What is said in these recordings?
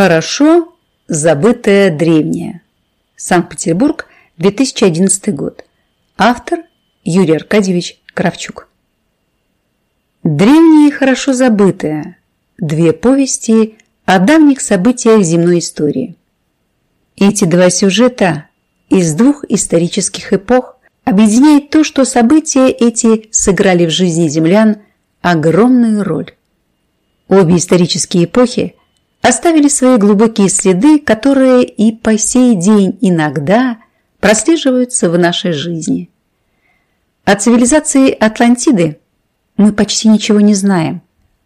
Хорошо забытое древнее. Санкт-Петербург, 2011 год. Автор Юрий Аркадьевич Кравчук. Древнее и хорошо забытое. Две повести о давних событиях земной истории. Эти два сюжета из двух исторических эпох объединяет то, что события эти сыграли в жизни землян огромную роль. Обе исторические эпохи оставили свои глубокие следы, которые и по сей день иногда прослеживаются в нашей жизни. О цивилизации Атлантиды мы почти ничего не знаем,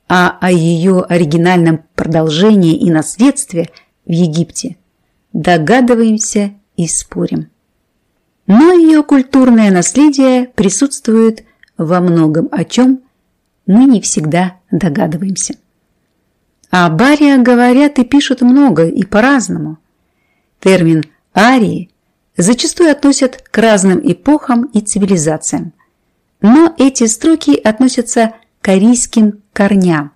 а о ее оригинальном продолжении и наследстве в Египте догадываемся и спорим. Но ее культурное наследие присутствует во многом, о чем мы не всегда догадываемся. О Бария говорят и пишут много и по-разному. Термин «арии» зачастую относят к разным эпохам и цивилизациям. Но эти строки относятся к арийским корням.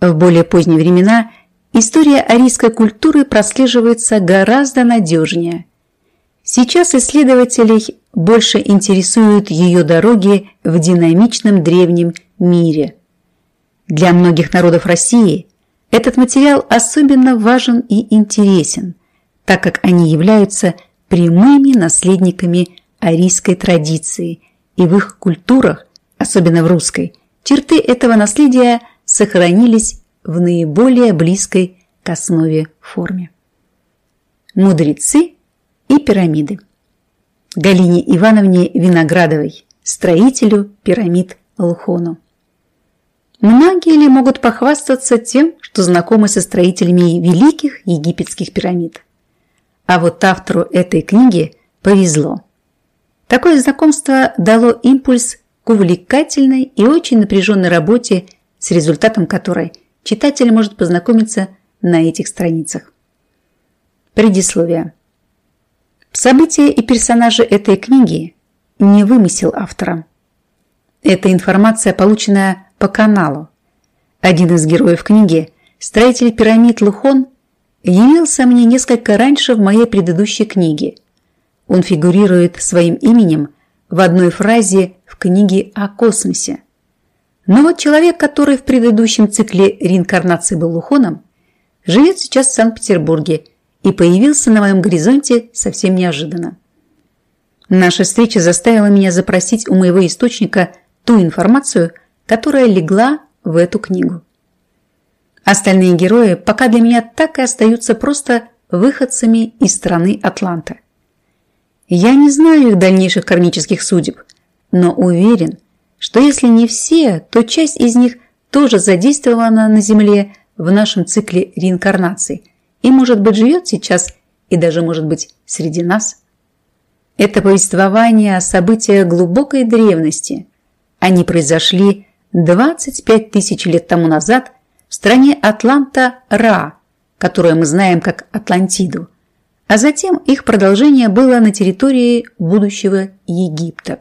В более поздние времена история арийской культуры прослеживается гораздо надежнее. Сейчас исследователей больше интересуют ее дороги в динамичном древнем мире. Для многих народов России этот материал особенно важен и интересен, так как они являются прямыми наследниками арийской традиции, и в их культурах, особенно в русской, черты этого наследия сохранились в наиболее близкой к основе форме. Мудрецы и пирамиды. Галине Ивановне Виноградовой, строителю пирамид Лухону. Многие ли могут похвастаться тем, что знакомы со строителями великих египетских пирамид? А вот автору этой книги повезло. Такое знакомство дало импульс к увлекательной и очень напряженной работе, с результатом которой читатель может познакомиться на этих страницах. Предисловие. События и персонажи этой книги не вымысел автора. Это информация, полученная по каналу. Один из героев книги, строитель пирамид Лухон, явился мне несколько раньше в моей предыдущей книге. Он фигурирует своим именем в одной фразе в книге о космосе. Но вот человек, который в предыдущем цикле реинкарнации был Лухоном, живет сейчас в Санкт-Петербурге и появился на моем горизонте совсем неожиданно. Наша встреча заставила меня запросить у моего источника ту информацию, которая легла в эту книгу. Остальные герои пока для меня так и остаются просто выходцами из страны Атланта. Я не знаю их дальнейших кармических судеб, но уверен, что если не все, то часть из них тоже задействована на Земле в нашем цикле реинкарнации и, может быть, живет сейчас и даже, может быть, среди нас. Это повествование о событиях глубокой древности. Они произошли 25 тысяч лет тому назад в стране Атланта-Ра, которую мы знаем как Атлантиду, а затем их продолжение было на территории будущего Египта.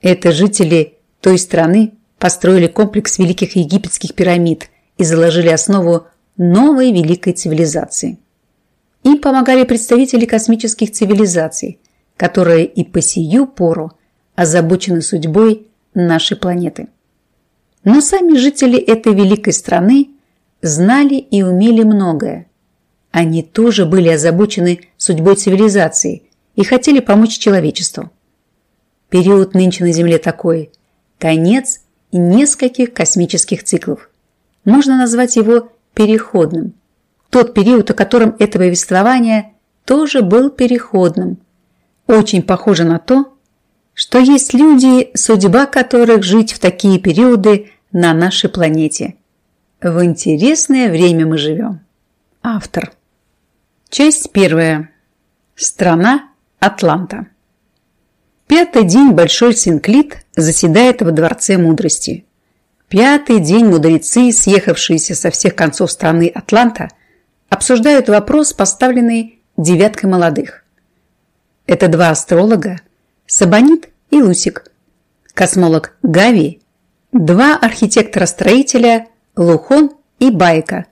Это жители той страны построили комплекс великих египетских пирамид и заложили основу новой великой цивилизации. Им помогали представители космических цивилизаций, которые и по сию пору озабочены судьбой нашей планеты. Но сами жители этой великой страны знали и умели многое. Они тоже были озабочены судьбой цивилизации и хотели помочь человечеству. Период нынче на Земле такой – конец нескольких космических циклов. Можно назвать его переходным. Тот период, о котором это повествование тоже был переходным. Очень похоже на то, что есть люди, судьба которых жить в такие периоды на нашей планете. В интересное время мы живем. Автор. Часть первая. Страна Атланта. Пятый день Большой Синклит заседает во Дворце Мудрости. Пятый день мудрецы, съехавшиеся со всех концов страны Атланта, обсуждают вопрос, поставленный девяткой молодых. Это два астролога, Сабонит и Лусик, космолог Гави, два архитектора-строителя Лухон и Байка,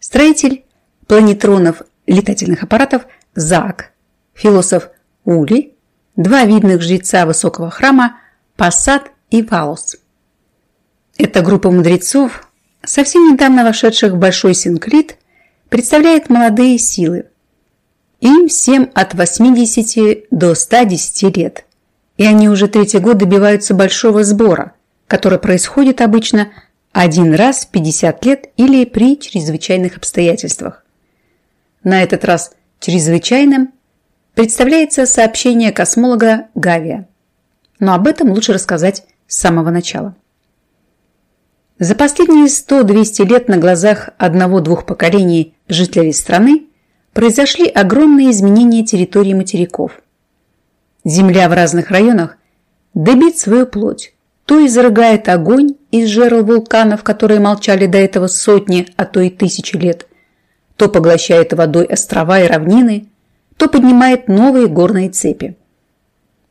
строитель планетронов летательных аппаратов Зак, философ Ули, два видных жреца высокого храма Пассат и Ваус. Эта группа мудрецов, совсем недавно вошедших в Большой Синклит, представляет молодые силы. Им всем от 80 до 110 лет, и они уже третий год добиваются большого сбора, который происходит обычно один раз в 50 лет или при чрезвычайных обстоятельствах. На этот раз чрезвычайным представляется сообщение космолога Гавия. Но об этом лучше рассказать с самого начала. За последние 100-200 лет на глазах одного-двух поколений жителей страны произошли огромные изменения территории материков. Земля в разных районах добит свою плоть, то изрыгает огонь из жерл вулканов, которые молчали до этого сотни, а то и тысячи лет, то поглощает водой острова и равнины, то поднимает новые горные цепи.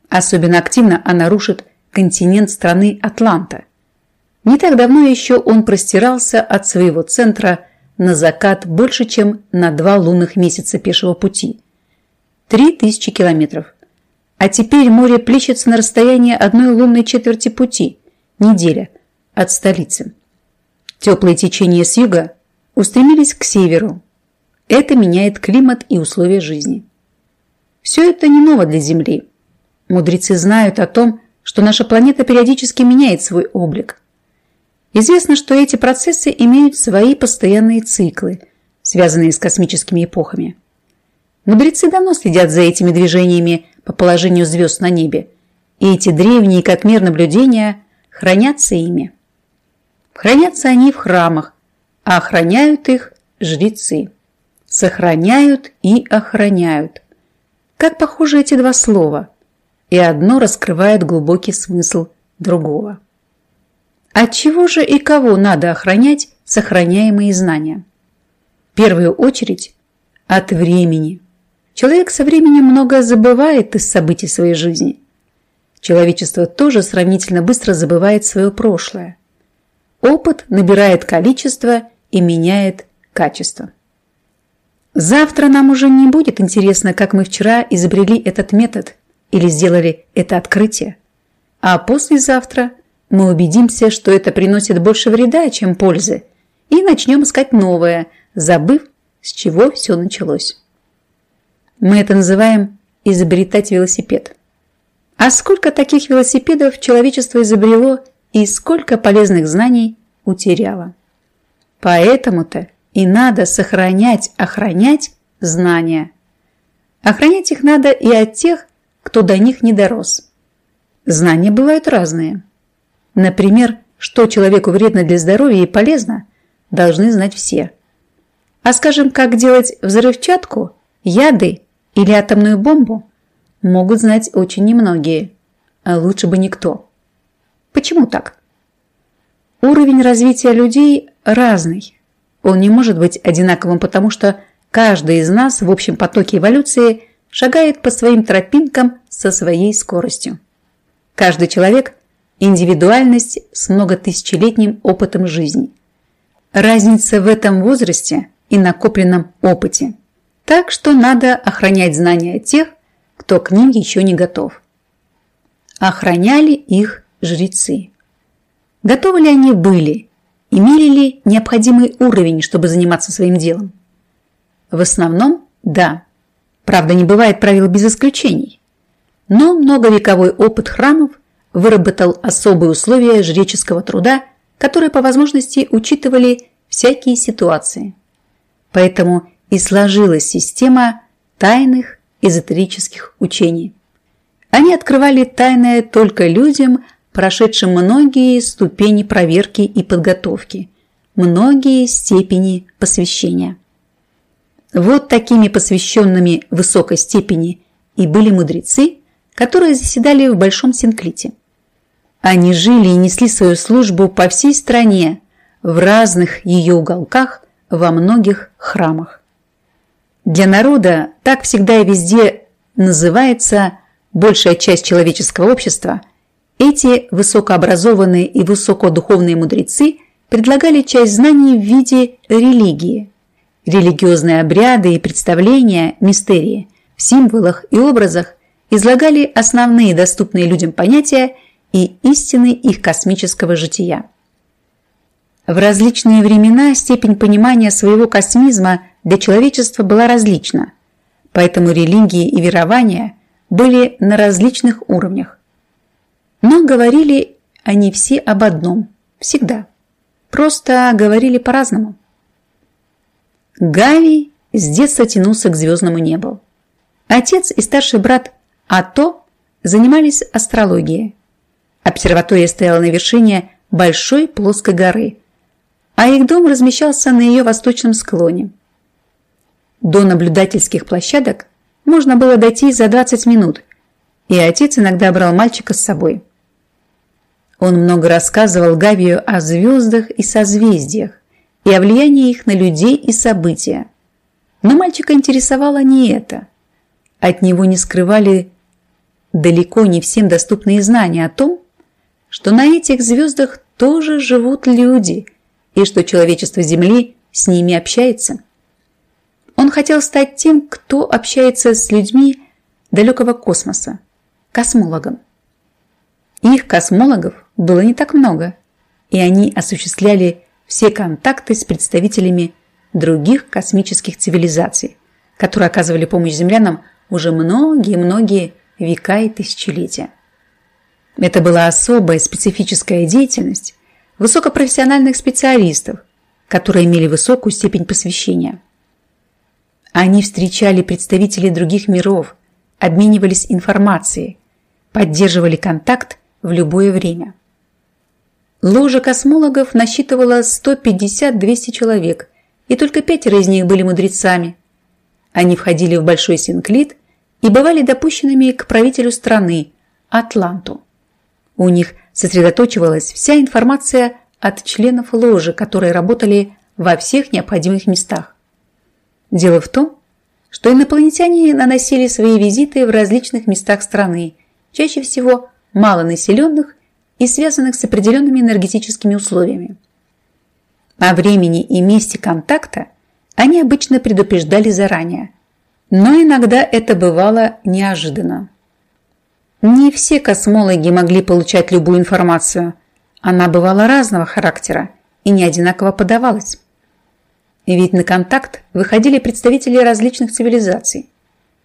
Особенно активно она рушит континент страны Атланта – не так давно еще он простирался от своего центра на закат больше, чем на два лунных месяца пешего пути. Три тысячи километров. А теперь море плещется на расстоянии одной лунной четверти пути, неделя, от столицы. Теплые течения с юга устремились к северу. Это меняет климат и условия жизни. Все это не ново для Земли. Мудрецы знают о том, что наша планета периодически меняет свой облик – Известно, что эти процессы имеют свои постоянные циклы, связанные с космическими эпохами. Мудрецы давно следят за этими движениями по положению звезд на небе, и эти древние, как мир наблюдения, хранятся ими. Хранятся они в храмах, а охраняют их жрецы. Сохраняют и охраняют. Как похожи эти два слова, и одно раскрывает глубокий смысл другого. От чего же и кого надо охранять сохраняемые знания? В первую очередь от времени. Человек со временем многое забывает из событий своей жизни. Человечество тоже сравнительно быстро забывает свое прошлое. Опыт набирает количество и меняет качество. Завтра нам уже не будет интересно, как мы вчера изобрели этот метод или сделали это открытие. А послезавтра – мы убедимся, что это приносит больше вреда, чем пользы, и начнем искать новое, забыв, с чего все началось. Мы это называем изобретать велосипед. А сколько таких велосипедов человечество изобрело и сколько полезных знаний утеряло. Поэтому-то и надо сохранять, охранять знания. Охранять их надо и от тех, кто до них не дорос. Знания бывают разные. Например, что человеку вредно для здоровья и полезно, должны знать все. А скажем, как делать взрывчатку, яды или атомную бомбу, могут знать очень немногие, а лучше бы никто. Почему так? Уровень развития людей разный. Он не может быть одинаковым, потому что каждый из нас в общем потоке эволюции шагает по своим тропинкам со своей скоростью. Каждый человек индивидуальность с многотысячелетним опытом жизни. Разница в этом возрасте и накопленном опыте. Так что надо охранять знания тех, кто к ним еще не готов. Охраняли их жрецы. Готовы ли они были? Имели ли необходимый уровень, чтобы заниматься своим делом? В основном – да. Правда, не бывает правил без исключений. Но многовековой опыт храмов – выработал особые условия жреческого труда, которые по возможности учитывали всякие ситуации. Поэтому и сложилась система тайных эзотерических учений. Они открывали тайное только людям, прошедшим многие ступени проверки и подготовки, многие степени посвящения. Вот такими посвященными высокой степени и были мудрецы, которые заседали в Большом Синклите. Они жили и несли свою службу по всей стране, в разных ее уголках, во многих храмах. Для народа так всегда и везде называется большая часть человеческого общества. Эти высокообразованные и высокодуховные мудрецы предлагали часть знаний в виде религии. Религиозные обряды и представления, мистерии, в символах и образах излагали основные доступные людям понятия и истины их космического жития. В различные времена степень понимания своего космизма для человечества была различна, поэтому религии и верования были на различных уровнях. Но говорили они все об одном, всегда. Просто говорили по-разному. Гавий с детства тянулся к звездному небу. Отец и старший брат Ато занимались астрологией. Обсерватория стояла на вершине большой плоской горы, а их дом размещался на ее восточном склоне. До наблюдательских площадок можно было дойти за 20 минут, и отец иногда брал мальчика с собой. Он много рассказывал Гавию о звездах и созвездиях, и о влиянии их на людей и события. Но мальчика интересовало не это. От него не скрывали далеко не всем доступные знания о том, что на этих звездах тоже живут люди и что человечество Земли с ними общается. Он хотел стать тем, кто общается с людьми далекого космоса, космологом. Их космологов было не так много, и они осуществляли все контакты с представителями других космических цивилизаций, которые оказывали помощь землянам уже многие-многие века и тысячелетия. Это была особая специфическая деятельность высокопрофессиональных специалистов, которые имели высокую степень посвящения. Они встречали представителей других миров, обменивались информацией, поддерживали контакт в любое время. Ложа космологов насчитывала 150-200 человек, и только пятеро из них были мудрецами. Они входили в Большой Синклит и бывали допущенными к правителю страны, Атланту. У них сосредоточивалась вся информация от членов ложи, которые работали во всех необходимых местах. Дело в том, что инопланетяне наносили свои визиты в различных местах страны, чаще всего малонаселенных и связанных с определенными энергетическими условиями. О времени и месте контакта они обычно предупреждали заранее, но иногда это бывало неожиданно. Не все космологи могли получать любую информацию. Она бывала разного характера и не одинаково подавалась. Ведь на контакт выходили представители различных цивилизаций.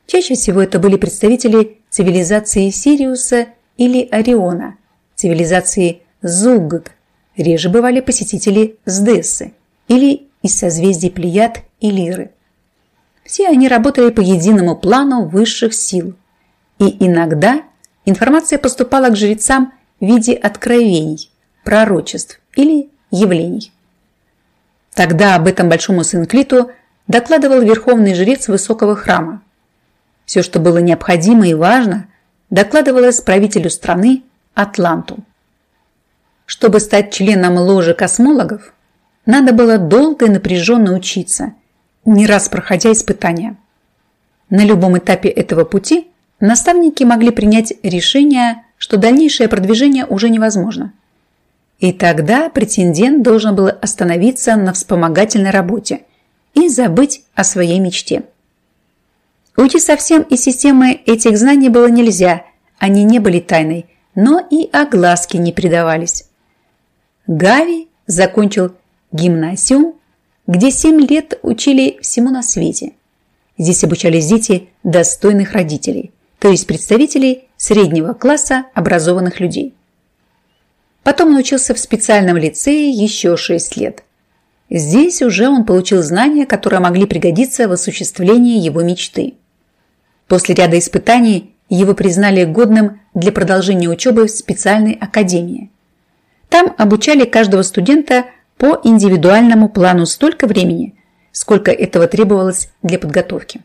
Чаще всего это были представители цивилизации Сириуса или Ориона – цивилизации Зугг, реже бывали посетители Сдессы или из созвездий Плеяд и Лиры. Все они работали по единому плану высших сил. И иногда информация поступала к жрецам в виде откровений, пророчеств или явлений. Тогда об этом большому синклиту докладывал верховный жрец высокого храма. Все, что было необходимо и важно, докладывалось правителю страны Атланту. Чтобы стать членом ложи космологов, надо было долго и напряженно учиться, не раз проходя испытания. На любом этапе этого пути наставники могли принять решение, что дальнейшее продвижение уже невозможно. И тогда претендент должен был остановиться на вспомогательной работе и забыть о своей мечте. Уйти совсем из системы этих знаний было нельзя, они не были тайной, но и огласки не придавались. Гави закончил гимнасиум, где 7 лет учили всему на свете. Здесь обучались дети достойных родителей, то есть представителей среднего класса образованных людей. Потом он учился в специальном лицее еще 6 лет. Здесь уже он получил знания, которые могли пригодиться в осуществлении его мечты. После ряда испытаний его признали годным для продолжения учебы в специальной академии. Там обучали каждого студента по индивидуальному плану столько времени, сколько этого требовалось для подготовки.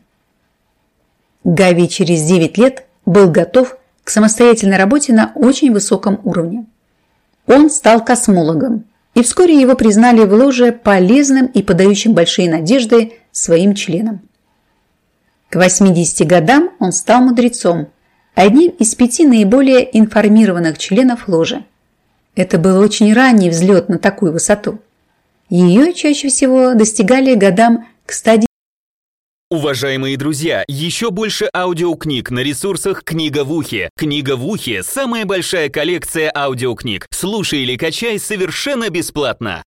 Гави через 9 лет был готов к самостоятельной работе на очень высоком уровне. Он стал космологом, и вскоре его признали в ложе полезным и подающим большие надежды своим членам. К 80 годам он стал мудрецом, одним из пяти наиболее информированных членов ложи. Это был очень ранний взлет на такую высоту. Ее чаще всего достигали годам к стадии Уважаемые друзья, еще больше аудиокниг на ресурсах «Книга в ухе». «Книга в ухе» — самая большая коллекция аудиокниг. Слушай или качай совершенно бесплатно.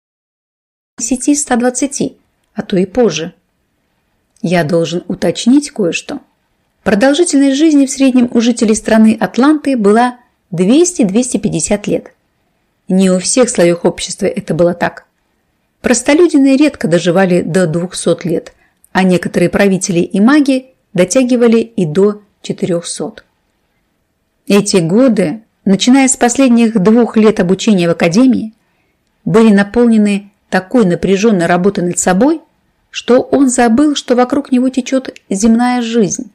10-120, а то и позже. Я должен уточнить кое-что. Продолжительность жизни в среднем у жителей страны Атланты была 200-250 лет. Не у всех слоев общества это было так. Простолюдины редко доживали до 200 лет, а некоторые правители и маги дотягивали и до 400. Эти годы, начиная с последних двух лет обучения в академии, были наполнены такой напряженной работой над собой, что он забыл, что вокруг него течет земная жизнь.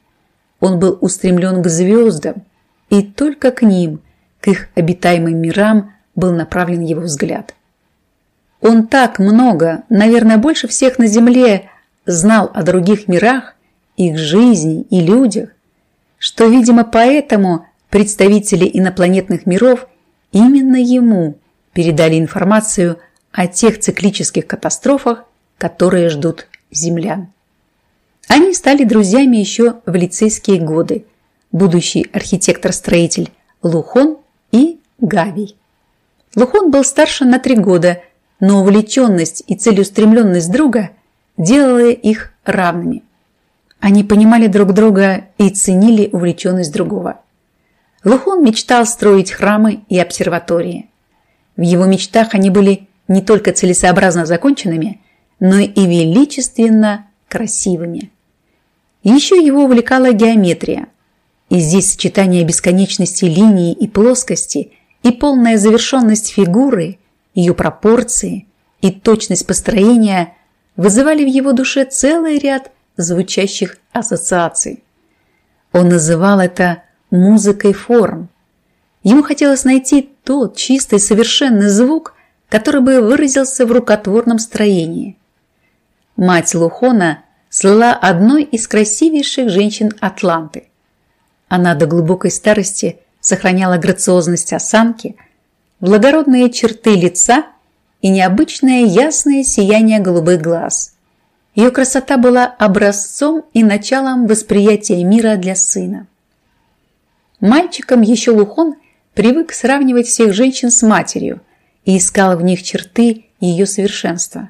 Он был устремлен к звездам, и только к ним, к их обитаемым мирам, был направлен его взгляд. Он так много, наверное, больше всех на Земле, знал о других мирах, их жизни и людях, что, видимо, поэтому представители инопланетных миров именно ему передали информацию о тех циклических катастрофах, которые ждут землян. Они стали друзьями еще в лицейские годы, будущий архитектор-строитель Лухон и Гавий. Лухон был старше на три года, но увлеченность и целеустремленность друга – делая их равными. Они понимали друг друга и ценили увлеченность другого. Лухон мечтал строить храмы и обсерватории. В его мечтах они были не только целесообразно законченными, но и величественно красивыми. Еще его увлекала геометрия. И здесь сочетание бесконечности линии и плоскости и полная завершенность фигуры, ее пропорции и точность построения – вызывали в его душе целый ряд звучащих ассоциаций. Он называл это музыкой форм. Ему хотелось найти тот чистый совершенный звук, который бы выразился в рукотворном строении. Мать Лухона слыла одной из красивейших женщин Атланты. Она до глубокой старости сохраняла грациозность осанки, благородные черты лица и необычное ясное сияние голубых глаз. Ее красота была образцом и началом восприятия мира для сына. Мальчиком еще Лухон привык сравнивать всех женщин с матерью и искал в них черты ее совершенства.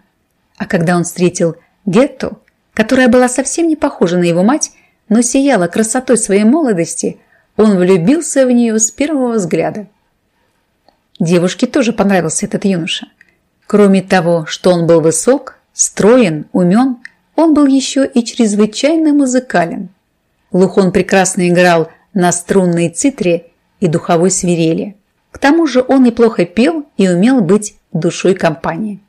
А когда он встретил Гетту, которая была совсем не похожа на его мать, но сияла красотой своей молодости, он влюбился в нее с первого взгляда. Девушке тоже понравился этот юноша – Кроме того, что он был высок, строен, умен, он был еще и чрезвычайно музыкален. Лухон прекрасно играл на струнной цитре и духовой свирели. К тому же он неплохо пел и умел быть душой компании.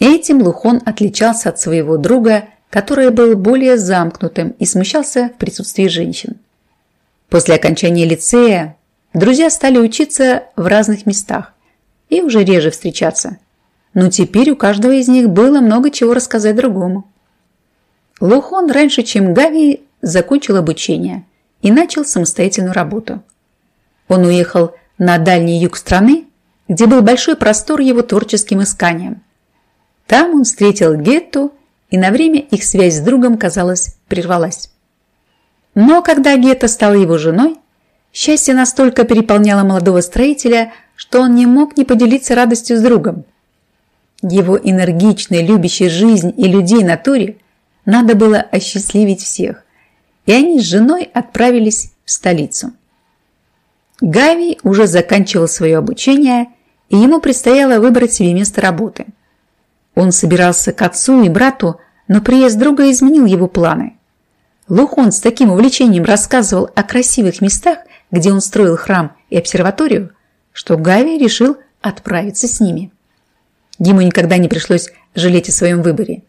Этим Лухон отличался от своего друга, который был более замкнутым и смущался в присутствии женщин. После окончания лицея друзья стали учиться в разных местах и уже реже встречаться – но теперь у каждого из них было много чего рассказать другому. Лухон раньше, чем Гави, закончил обучение и начал самостоятельную работу. Он уехал на дальний юг страны, где был большой простор его творческим исканиям. Там он встретил Гетту, и на время их связь с другом, казалось, прервалась. Но когда Гетта стала его женой, счастье настолько переполняло молодого строителя, что он не мог не поделиться радостью с другом. Его энергичной, любящей жизнь и людей натуре надо было осчастливить всех, и они с женой отправились в столицу. Гави уже заканчивал свое обучение, и ему предстояло выбрать себе место работы. Он собирался к отцу и брату, но приезд друга изменил его планы. Лухон с таким увлечением рассказывал о красивых местах, где он строил храм и обсерваторию, что Гави решил отправиться с ними. Ему никогда не пришлось жалеть о своем выборе.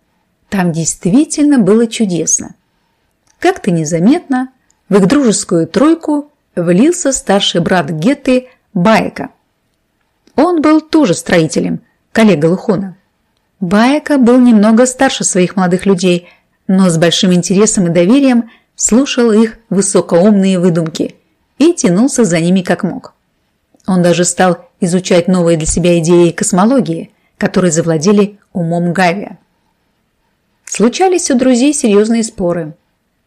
Там действительно было чудесно. Как-то незаметно в их дружескую тройку влился старший брат Гетты Баека. Он был тоже строителем, коллега Лухона. Баека был немного старше своих молодых людей, но с большим интересом и доверием слушал их высокоумные выдумки и тянулся за ними как мог. Он даже стал изучать новые для себя идеи космологии, которые завладели умом Гавия. Случались у друзей серьезные споры.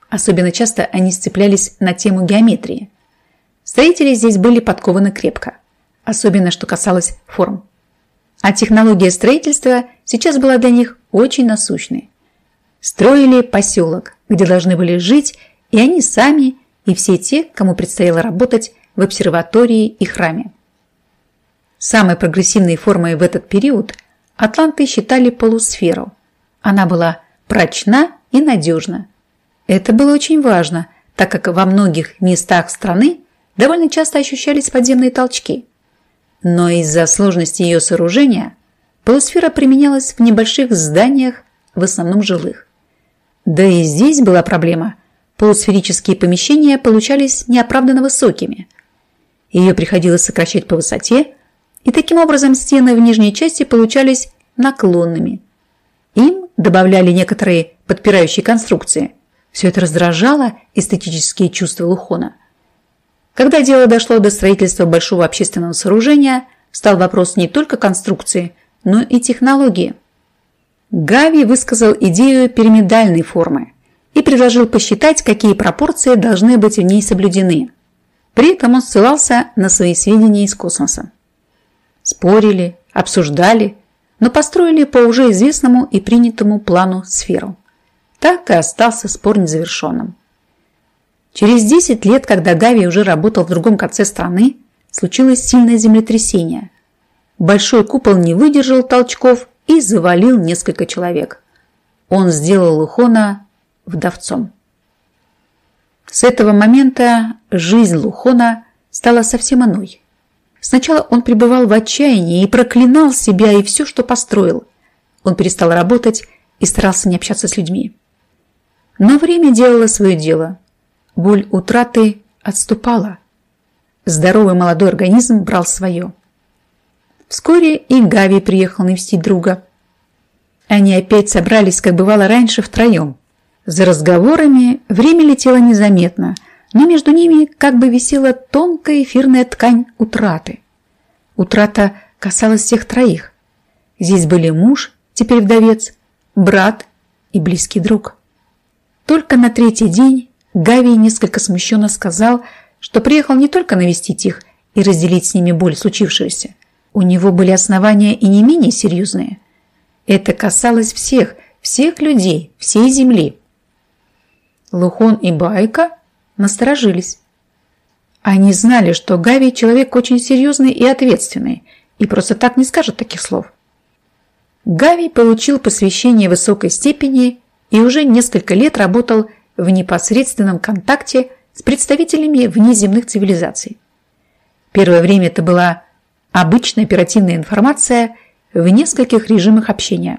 Особенно часто они сцеплялись на тему геометрии. Строители здесь были подкованы крепко, особенно что касалось форм. А технология строительства сейчас была для них очень насущной. Строили поселок, где должны были жить и они сами, и все те, кому предстояло работать в обсерватории и храме. Самой прогрессивной формой в этот период атланты считали полусферу. Она была прочна и надежна. Это было очень важно, так как во многих местах страны довольно часто ощущались подземные толчки. Но из-за сложности ее сооружения полусфера применялась в небольших зданиях, в основном жилых. Да и здесь была проблема. Полусферические помещения получались неоправданно высокими. Ее приходилось сокращать по высоте, и таким образом стены в нижней части получались наклонными. Им добавляли некоторые подпирающие конструкции. Все это раздражало эстетические чувства Лухона. Когда дело дошло до строительства большого общественного сооружения, стал вопрос не только конструкции, но и технологии. Гави высказал идею пирамидальной формы и предложил посчитать, какие пропорции должны быть в ней соблюдены. При этом он ссылался на свои сведения из космоса. Спорили, обсуждали, но построили по уже известному и принятому плану сферу. Так и остался спор незавершенным. Через 10 лет, когда Гави уже работал в другом конце страны, случилось сильное землетрясение. Большой купол не выдержал толчков и завалил несколько человек. Он сделал Лухона вдовцом. С этого момента жизнь Лухона стала совсем иной. Сначала он пребывал в отчаянии и проклинал себя и все, что построил. Он перестал работать и старался не общаться с людьми. Но время делало свое дело. Боль утраты отступала. Здоровый молодой организм брал свое. Вскоре и Гави приехал навестить друга. Они опять собрались, как бывало раньше, втроем. За разговорами время летело незаметно, но между ними как бы висела тонкая эфирная ткань утраты. Утрата касалась всех троих. Здесь были муж, теперь вдовец, брат и близкий друг. Только на третий день Гави несколько смущенно сказал, что приехал не только навестить их и разделить с ними боль случившегося. У него были основания и не менее серьезные. Это касалось всех, всех людей, всей земли. Лухон и Байка насторожились. Они знали, что Гави человек очень серьезный и ответственный, и просто так не скажет таких слов. Гави получил посвящение высокой степени и уже несколько лет работал в непосредственном контакте с представителями внеземных цивилизаций. Первое время это была обычная оперативная информация в нескольких режимах общения.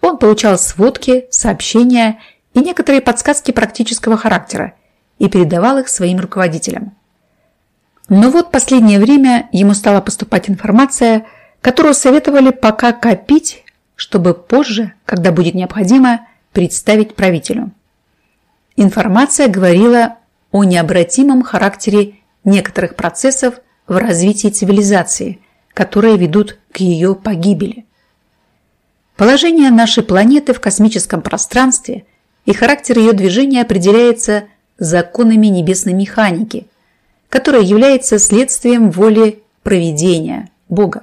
Он получал сводки, сообщения и некоторые подсказки практического характера и передавал их своим руководителям. Но вот последнее время ему стала поступать информация, которую советовали пока копить, чтобы позже, когда будет необходимо, представить правителю. Информация говорила о необратимом характере некоторых процессов в развитии цивилизации, которые ведут к ее погибели. Положение нашей планеты в космическом пространстве – и характер ее движения определяется законами небесной механики, которая является следствием воли проведения Бога.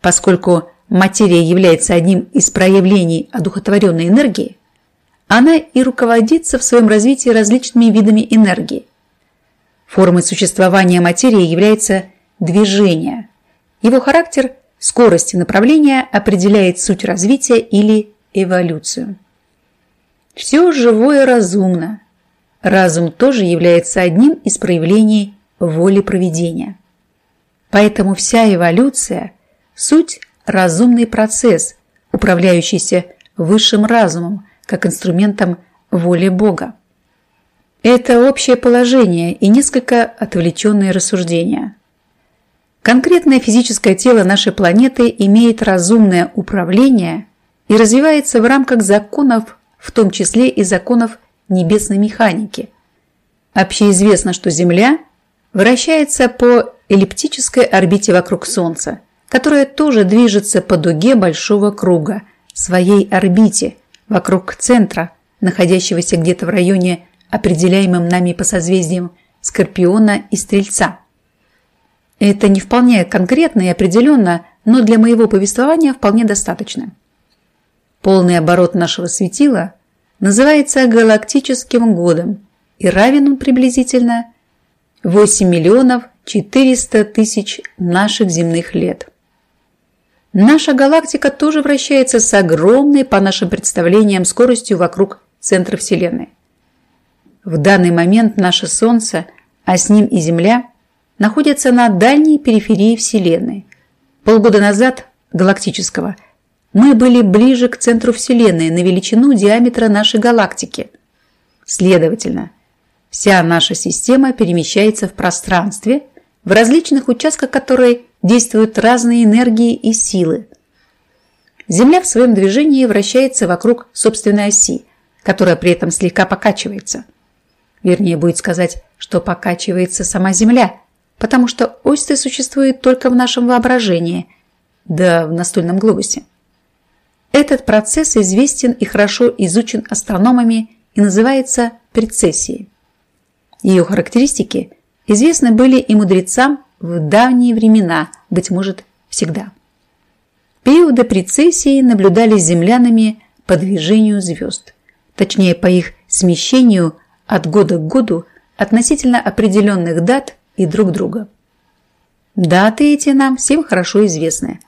Поскольку материя является одним из проявлений одухотворенной энергии, она и руководится в своем развитии различными видами энергии. Формой существования материи является движение. Его характер, скорость и направление определяет суть развития или эволюцию. Все живое разумно. Разум тоже является одним из проявлений воли проведения. Поэтому вся эволюция – суть разумный процесс, управляющийся высшим разумом, как инструментом воли Бога. Это общее положение и несколько отвлеченные рассуждения. Конкретное физическое тело нашей планеты имеет разумное управление и развивается в рамках законов в том числе и законов небесной механики. Общеизвестно, что Земля вращается по эллиптической орбите вокруг Солнца, которая тоже движется по дуге большого круга, своей орбите, вокруг центра, находящегося где-то в районе, определяемым нами по созвездиям Скорпиона и Стрельца. Это не вполне конкретно и определенно, но для моего повествования вполне достаточно. Полный оборот нашего светила называется галактическим годом и равен он приблизительно 8 миллионов 400 тысяч наших земных лет. Наша галактика тоже вращается с огромной, по нашим представлениям, скоростью вокруг центра Вселенной. В данный момент наше Солнце, а с ним и Земля, находятся на дальней периферии Вселенной. Полгода назад, галактического, мы были ближе к центру Вселенной на величину диаметра нашей галактики. Следовательно, вся наша система перемещается в пространстве, в различных участках которой действуют разные энергии и силы. Земля в своем движении вращается вокруг собственной оси, которая при этом слегка покачивается – Вернее, будет сказать, что покачивается сама Земля, потому что ось-то существует только в нашем воображении, да в настольном глобусе. Этот процесс известен и хорошо изучен астрономами и называется прецессией. Ее характеристики известны были и мудрецам в давние времена, быть может, всегда. Периоды прецессии наблюдались землянами по движению звезд, точнее по их смещению от года к году относительно определенных дат и друг друга. Даты эти нам всем хорошо известны.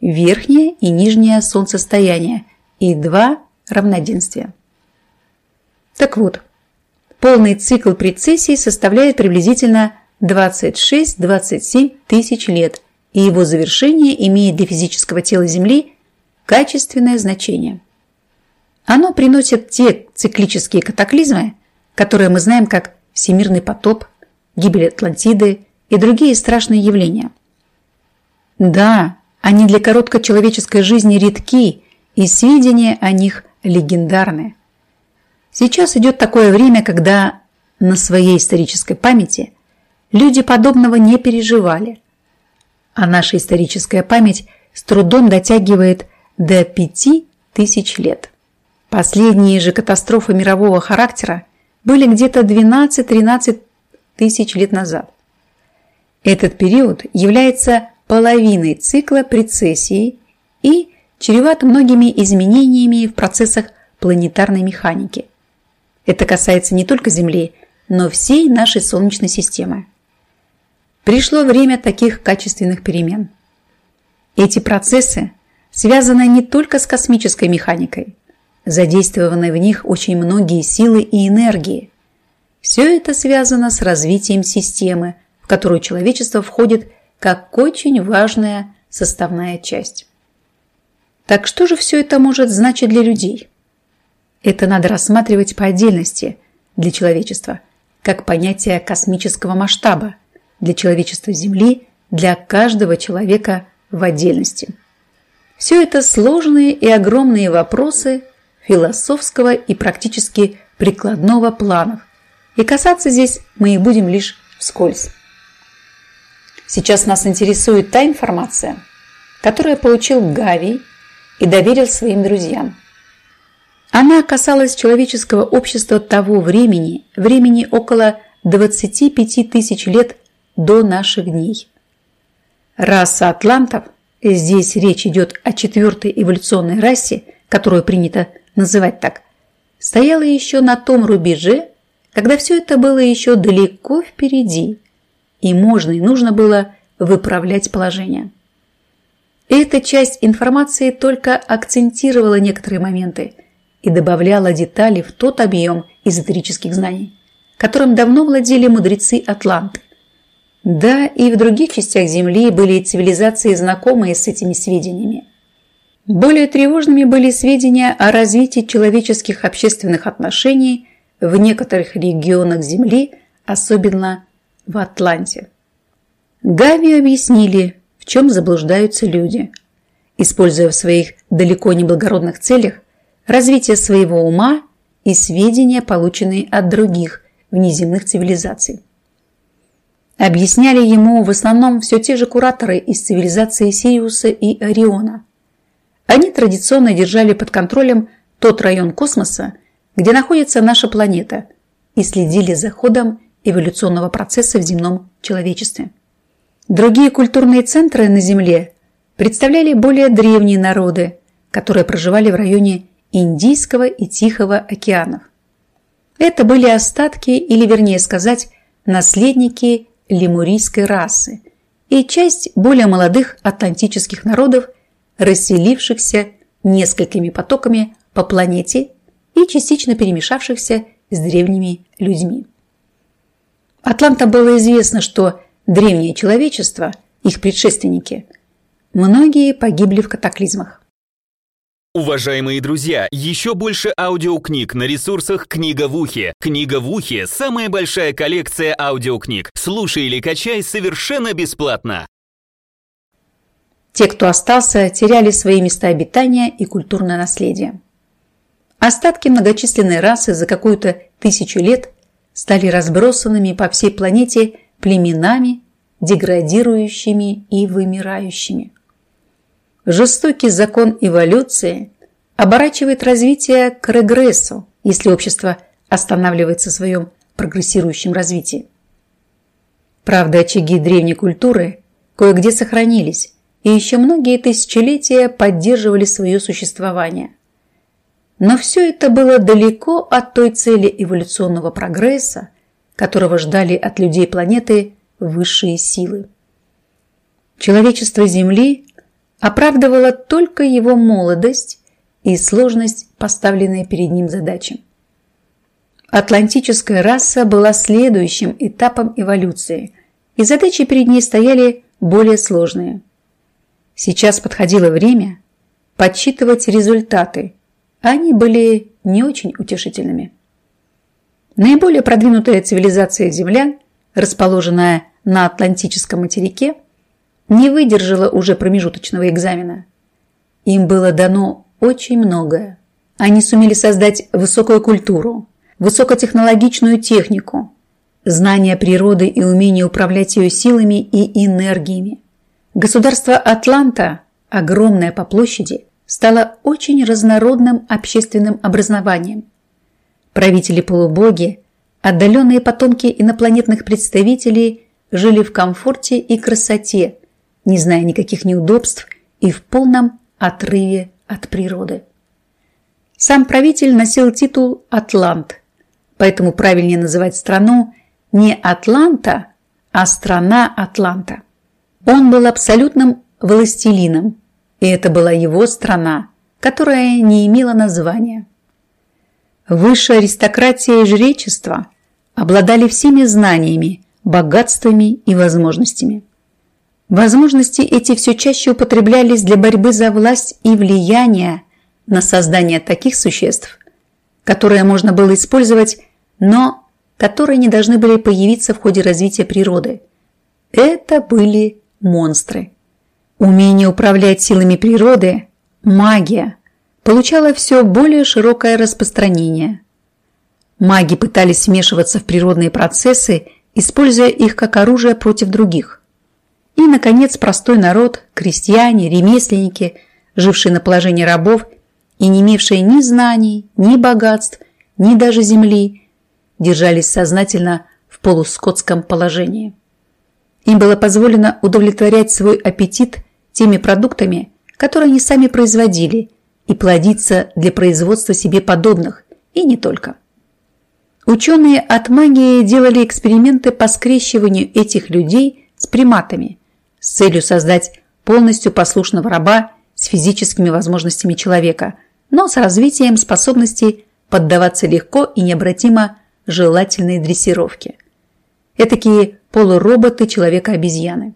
Верхнее и нижнее солнцестояние и два равноденствия. Так вот, полный цикл прецессии составляет приблизительно 26-27 тысяч лет, и его завершение имеет для физического тела Земли качественное значение. Оно приносит те циклические катаклизмы, которые мы знаем как всемирный потоп, гибель Атлантиды и другие страшные явления. Да, они для короткой человеческой жизни редки, и сведения о них легендарны. Сейчас идет такое время, когда на своей исторической памяти люди подобного не переживали, а наша историческая память с трудом дотягивает до пяти тысяч лет. Последние же катастрофы мирового характера были где-то 12-13 тысяч лет назад. Этот период является половиной цикла прецессии и чреват многими изменениями в процессах планетарной механики. Это касается не только Земли, но всей нашей Солнечной системы. Пришло время таких качественных перемен. Эти процессы связаны не только с космической механикой, Задействованы в них очень многие силы и энергии. Все это связано с развитием системы, в которую человечество входит как очень важная составная часть. Так что же все это может значить для людей? Это надо рассматривать по отдельности для человечества, как понятие космического масштаба, для человечества Земли, для каждого человека в отдельности. Все это сложные и огромные вопросы, философского и практически прикладного планов. И касаться здесь мы их будем лишь вскользь. Сейчас нас интересует та информация, которую получил Гавий и доверил своим друзьям. Она касалась человеческого общества того времени, времени около 25 тысяч лет до наших дней. Раса атлантов, здесь речь идет о четвертой эволюционной расе, которую принято называть так, стояла еще на том рубеже, когда все это было еще далеко впереди, и можно и нужно было выправлять положение. Эта часть информации только акцентировала некоторые моменты и добавляла детали в тот объем эзотерических знаний, которым давно владели мудрецы Атланты. Да, и в других частях Земли были цивилизации, знакомые с этими сведениями. Более тревожными были сведения о развитии человеческих общественных отношений в некоторых регионах Земли, особенно в Атланте. Гави объяснили, в чем заблуждаются люди, используя в своих далеко не благородных целях развитие своего ума и сведения, полученные от других внеземных цивилизаций. Объясняли ему в основном все те же кураторы из цивилизации Сириуса и Ориона – они традиционно держали под контролем тот район космоса, где находится наша планета, и следили за ходом эволюционного процесса в земном человечестве. Другие культурные центры на Земле представляли более древние народы, которые проживали в районе Индийского и Тихого океанов. Это были остатки, или вернее сказать, наследники лемурийской расы и часть более молодых атлантических народов, расселившихся несколькими потоками по планете и частично перемешавшихся с древними людьми. Атлантам было известно, что древнее человечество, их предшественники, многие погибли в катаклизмах. Уважаемые друзья, еще больше аудиокниг на ресурсах «Книга в ухе». «Книга в ухе» — самая большая коллекция аудиокниг. Слушай или качай совершенно бесплатно. Те, кто остался, теряли свои места обитания и культурное наследие. Остатки многочисленной расы за какую-то тысячу лет стали разбросанными по всей планете племенами, деградирующими и вымирающими. Жестокий закон эволюции оборачивает развитие к регрессу, если общество останавливается в своем прогрессирующем развитии. Правда, очаги древней культуры кое-где сохранились и еще многие тысячелетия поддерживали свое существование. Но все это было далеко от той цели эволюционного прогресса, которого ждали от людей планеты высшие силы. Человечество Земли оправдывала только его молодость и сложность поставленной перед ним задачи. Атлантическая раса была следующим этапом эволюции, и задачи перед ней стояли более сложные. Сейчас подходило время подсчитывать результаты, они были не очень утешительными. Наиболее продвинутая цивилизация землян, расположенная на Атлантическом материке, не выдержала уже промежуточного экзамена. Им было дано очень многое. Они сумели создать высокую культуру, высокотехнологичную технику, знания природы и умение управлять ее силами и энергиями. Государство Атланта, огромное по площади, стало очень разнородным общественным образованием. Правители-полубоги, отдаленные потомки инопланетных представителей жили в комфорте и красоте, не зная никаких неудобств и в полном отрыве от природы. Сам правитель носил титул «Атлант», поэтому правильнее называть страну не «Атланта», а «Страна Атланта». Он был абсолютным властелином, и это была его страна, которая не имела названия. Высшая аристократия и жречество обладали всеми знаниями, богатствами и возможностями. Возможности эти все чаще употреблялись для борьбы за власть и влияние на создание таких существ, которые можно было использовать, но которые не должны были появиться в ходе развития природы. Это были монстры. Умение управлять силами природы, магия, получало все более широкое распространение. Маги пытались вмешиваться в природные процессы, используя их как оружие против других. И, наконец, простой народ, крестьяне, ремесленники, жившие на положении рабов и не имевшие ни знаний, ни богатств, ни даже земли, держались сознательно в полускотском положении. Им было позволено удовлетворять свой аппетит теми продуктами, которые они сами производили, и плодиться для производства себе подобных, и не только. Ученые от магии делали эксперименты по скрещиванию этих людей с приматами, с целью создать полностью послушного раба с физическими возможностями человека, но с развитием способностей поддаваться легко и необратимо желательной дрессировке. Этакие полуроботы человека-обезьяны.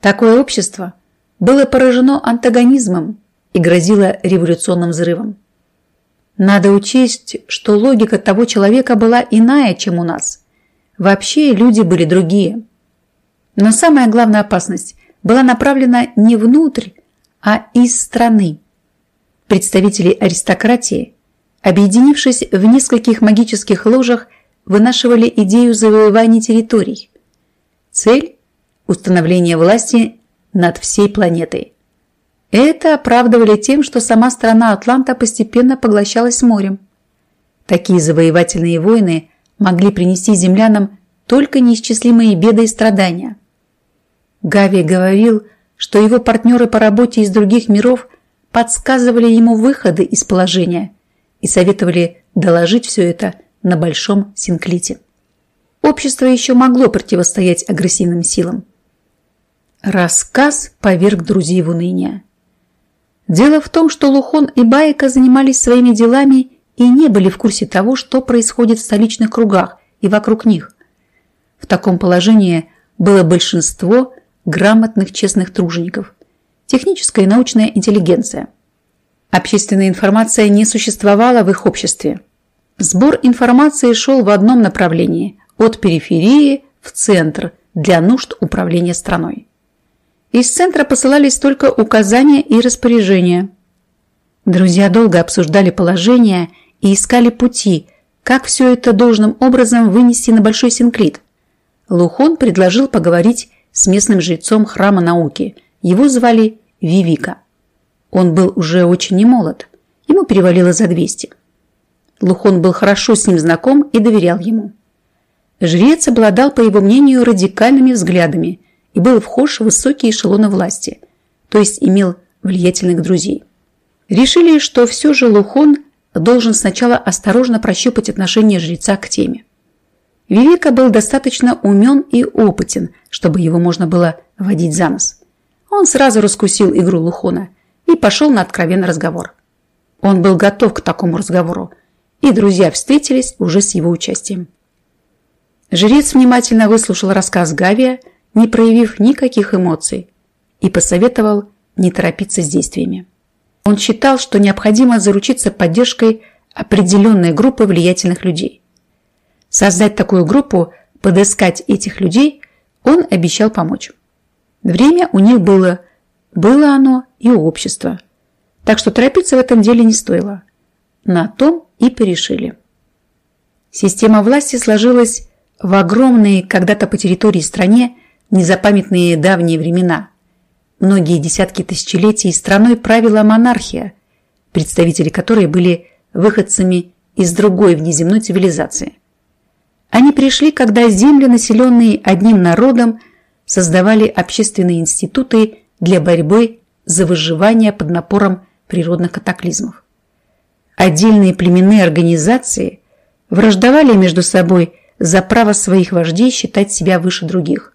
Такое общество было поражено антагонизмом и грозило революционным взрывом. Надо учесть, что логика того человека была иная, чем у нас. Вообще люди были другие – но самая главная опасность была направлена не внутрь, а из страны. Представители аристократии, объединившись в нескольких магических ложах, вынашивали идею завоевания территорий. Цель – установление власти над всей планетой. Это оправдывали тем, что сама страна Атланта постепенно поглощалась морем. Такие завоевательные войны могли принести землянам только неисчислимые беды и страдания. Гави говорил, что его партнеры по работе из других миров подсказывали ему выходы из положения и советовали доложить все это на Большом Синклите. Общество еще могло противостоять агрессивным силам. Рассказ поверг друзей в уныние. Дело в том, что Лухон и Байка занимались своими делами и не были в курсе того, что происходит в столичных кругах и вокруг них. В таком положении было большинство грамотных честных тружеников, техническая и научная интеллигенция. Общественная информация не существовала в их обществе. Сбор информации шел в одном направлении – от периферии в центр для нужд управления страной. Из центра посылались только указания и распоряжения. Друзья долго обсуждали положение и искали пути, как все это должным образом вынести на Большой Синклит. Лухон предложил поговорить с местным жрецом храма науки. Его звали Вивика. Он был уже очень немолод. Ему перевалило за 200. Лухон был хорошо с ним знаком и доверял ему. Жрец обладал, по его мнению, радикальными взглядами и был вхож в высокие эшелоны власти, то есть имел влиятельных друзей. Решили, что все же Лухон должен сначала осторожно прощупать отношение жреца к теме. Вивека был достаточно умен и опытен, чтобы его можно было водить за нос. Он сразу раскусил игру Лухона и пошел на откровенный разговор. Он был готов к такому разговору, и друзья встретились уже с его участием. Жрец внимательно выслушал рассказ Гавия, не проявив никаких эмоций, и посоветовал не торопиться с действиями. Он считал, что необходимо заручиться поддержкой определенной группы влиятельных людей. Создать такую группу, подыскать этих людей, он обещал помочь. Время у них было, было оно и у общества. Так что торопиться в этом деле не стоило. На том и порешили. Система власти сложилась в огромные когда-то по территории стране незапамятные давние времена. Многие десятки тысячелетий страной правила монархия, представители которой были выходцами из другой внеземной цивилизации. Они пришли, когда земли, населенные одним народом, создавали общественные институты для борьбы за выживание под напором природных катаклизмов. Отдельные племенные организации враждовали между собой за право своих вождей считать себя выше других.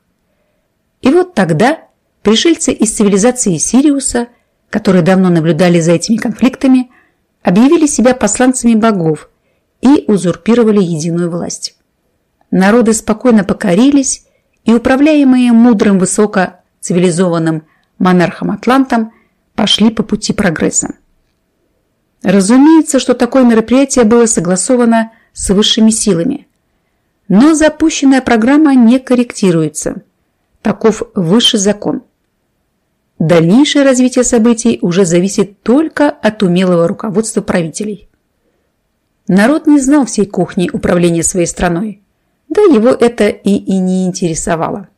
И вот тогда пришельцы из цивилизации Сириуса, которые давно наблюдали за этими конфликтами, объявили себя посланцами богов и узурпировали единую власть. Народы спокойно покорились, и управляемые мудрым высокоцивилизованным монархом Атлантом пошли по пути прогресса. Разумеется, что такое мероприятие было согласовано с высшими силами, но запущенная программа не корректируется. Таков высший закон. Дальнейшее развитие событий уже зависит только от умелого руководства правителей. Народ не знал всей кухни управления своей страной, да его это и, и не интересовало.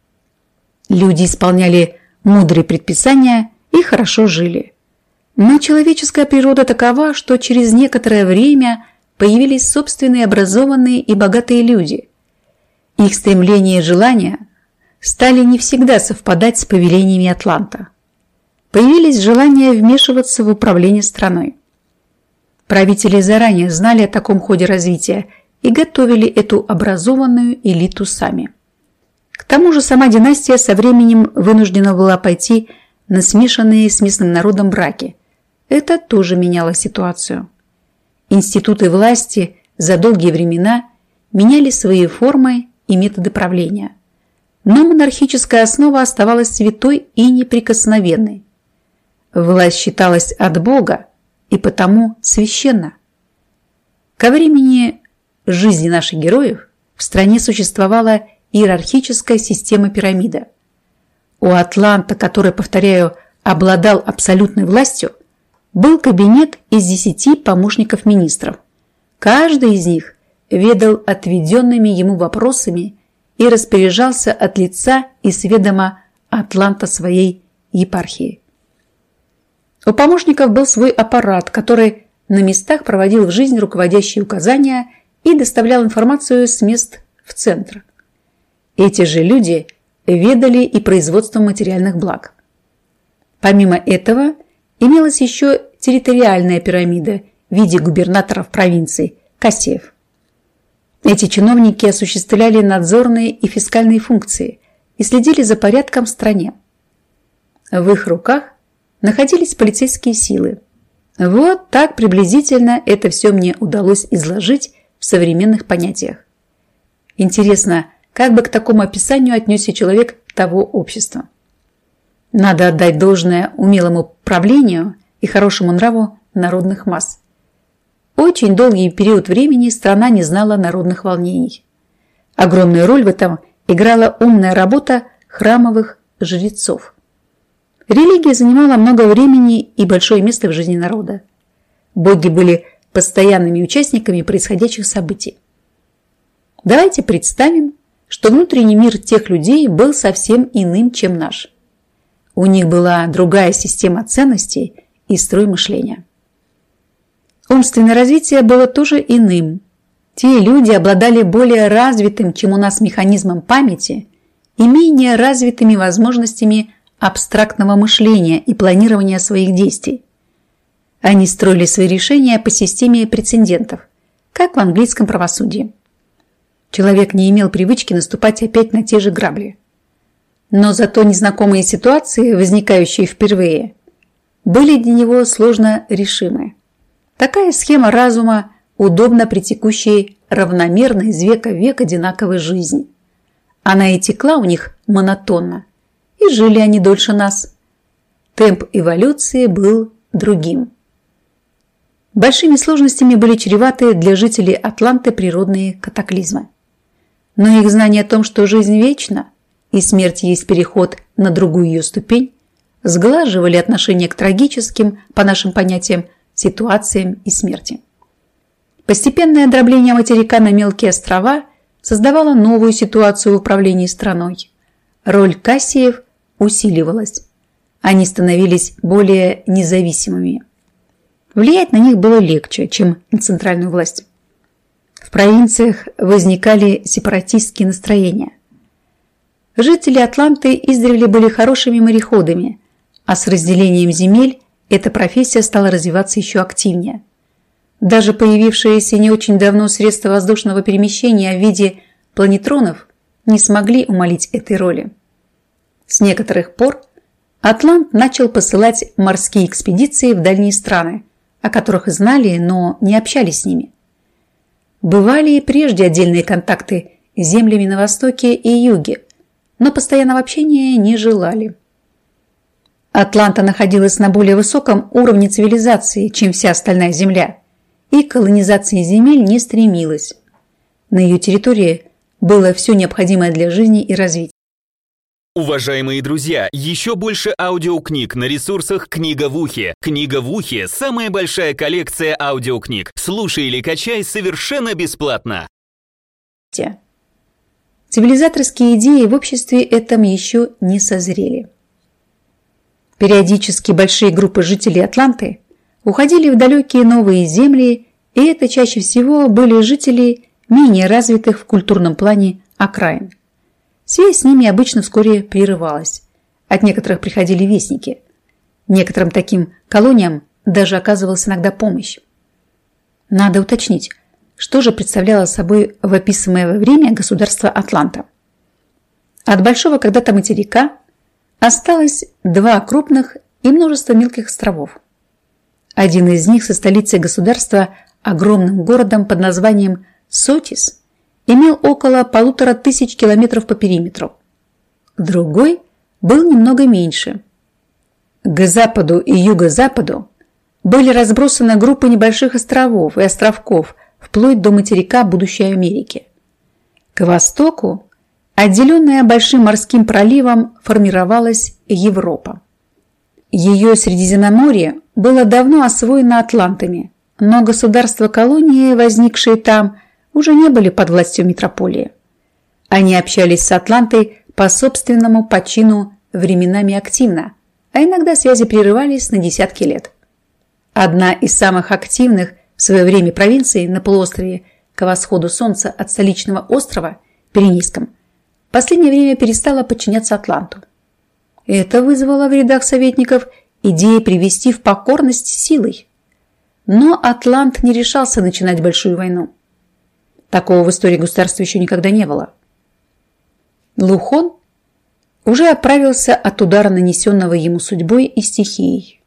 Люди исполняли мудрые предписания и хорошо жили. Но человеческая природа такова, что через некоторое время появились собственные образованные и богатые люди, их стремления и желания стали не всегда совпадать с повелениями Атланта. Появились желания вмешиваться в управление страной. Правители заранее знали о таком ходе развития и готовили эту образованную элиту сами. К тому же сама династия со временем вынуждена была пойти на смешанные с местным народом браки. Это тоже меняло ситуацию. Институты власти за долгие времена меняли свои формы и методы правления. Но монархическая основа оставалась святой и неприкосновенной. Власть считалась от Бога и потому священна. Ко времени жизни наших героев в стране существовала иерархическая система пирамида. У Атланта, который, повторяю, обладал абсолютной властью, был кабинет из десяти помощников министров. Каждый из них ведал отведенными ему вопросами и распоряжался от лица и сведома Атланта своей епархии. У помощников был свой аппарат, который на местах проводил в жизнь руководящие указания и доставлял информацию с мест в центр. Эти же люди ведали и производством материальных благ. Помимо этого, имелась еще территориальная пирамида в виде губернаторов провинций – Кассиев. Эти чиновники осуществляли надзорные и фискальные функции и следили за порядком в стране. В их руках находились полицейские силы. Вот так приблизительно это все мне удалось изложить в современных понятиях. Интересно, как бы к такому описанию отнесся человек того общества? Надо отдать должное умелому правлению и хорошему нраву народных масс. Очень долгий период времени страна не знала народных волнений. Огромную роль в этом играла умная работа храмовых жрецов. Религия занимала много времени и большое место в жизни народа. Боги были постоянными участниками происходящих событий. Давайте представим, что внутренний мир тех людей был совсем иным, чем наш. У них была другая система ценностей и строй мышления. Умственное развитие было тоже иным. Те люди обладали более развитым, чем у нас, механизмом памяти и менее развитыми возможностями абстрактного мышления и планирования своих действий. Они строили свои решения по системе прецедентов, как в английском правосудии. Человек не имел привычки наступать опять на те же грабли. Но зато незнакомые ситуации, возникающие впервые, были для него сложно решимы. Такая схема разума удобна при текущей равномерной из века в век одинаковой жизни. Она и текла у них монотонно, и жили они дольше нас. Темп эволюции был другим. Большими сложностями были чреваты для жителей Атланты природные катаклизмы. Но их знание о том, что жизнь вечна и смерть есть переход на другую ее ступень, сглаживали отношение к трагическим, по нашим понятиям, ситуациям и смерти. Постепенное дробление материка на мелкие острова создавало новую ситуацию в управлении страной. Роль Кассиев усиливалась. Они становились более независимыми. Влиять на них было легче, чем на центральную власть. В провинциях возникали сепаратистские настроения. Жители Атланты издревле были хорошими мореходами, а с разделением земель эта профессия стала развиваться еще активнее. Даже появившиеся не очень давно средства воздушного перемещения в виде планетронов не смогли умолить этой роли. С некоторых пор Атлант начал посылать морские экспедиции в дальние страны, о которых знали, но не общались с ними. Бывали и прежде отдельные контакты с землями на востоке и юге, но постоянного общения не желали. Атланта находилась на более высоком уровне цивилизации, чем вся остальная Земля, и колонизация земель не стремилась. На ее территории было все необходимое для жизни и развития. Уважаемые друзья, еще больше аудиокниг на ресурсах «Книга в ухе». «Книга в ухе» – самая большая коллекция аудиокниг. Слушай или качай совершенно бесплатно. Цивилизаторские идеи в обществе этом еще не созрели. Периодически большие группы жителей Атланты уходили в далекие новые земли, и это чаще всего были жители менее развитых в культурном плане окраин. Связь с ними обычно вскоре прерывалась. От некоторых приходили вестники. Некоторым таким колониям даже оказывалась иногда помощь. Надо уточнить, что же представляло собой в описываемое время государство Атланта. От большого когда-то материка Осталось два крупных и множество мелких островов. Один из них со столицей государства, огромным городом под названием Сотис, имел около полутора тысяч километров по периметру. Другой был немного меньше. К западу и юго-западу были разбросаны группы небольших островов и островков, вплоть до материка будущей Америки. К востоку Отделенная большим морским проливом формировалась Европа. Ее Средиземноморье было давно освоено атлантами, но государства-колонии, возникшие там, уже не были под властью метрополии. Они общались с Атлантой по собственному почину временами активно, а иногда связи прерывались на десятки лет. Одна из самых активных в свое время провинций на полуострове к восходу солнца от столичного острова Пиренейском последнее время перестала подчиняться Атланту. Это вызвало в рядах советников идею привести в покорность силой. Но Атлант не решался начинать большую войну. Такого в истории государства еще никогда не было. Лухон уже оправился от удара, нанесенного ему судьбой и стихией.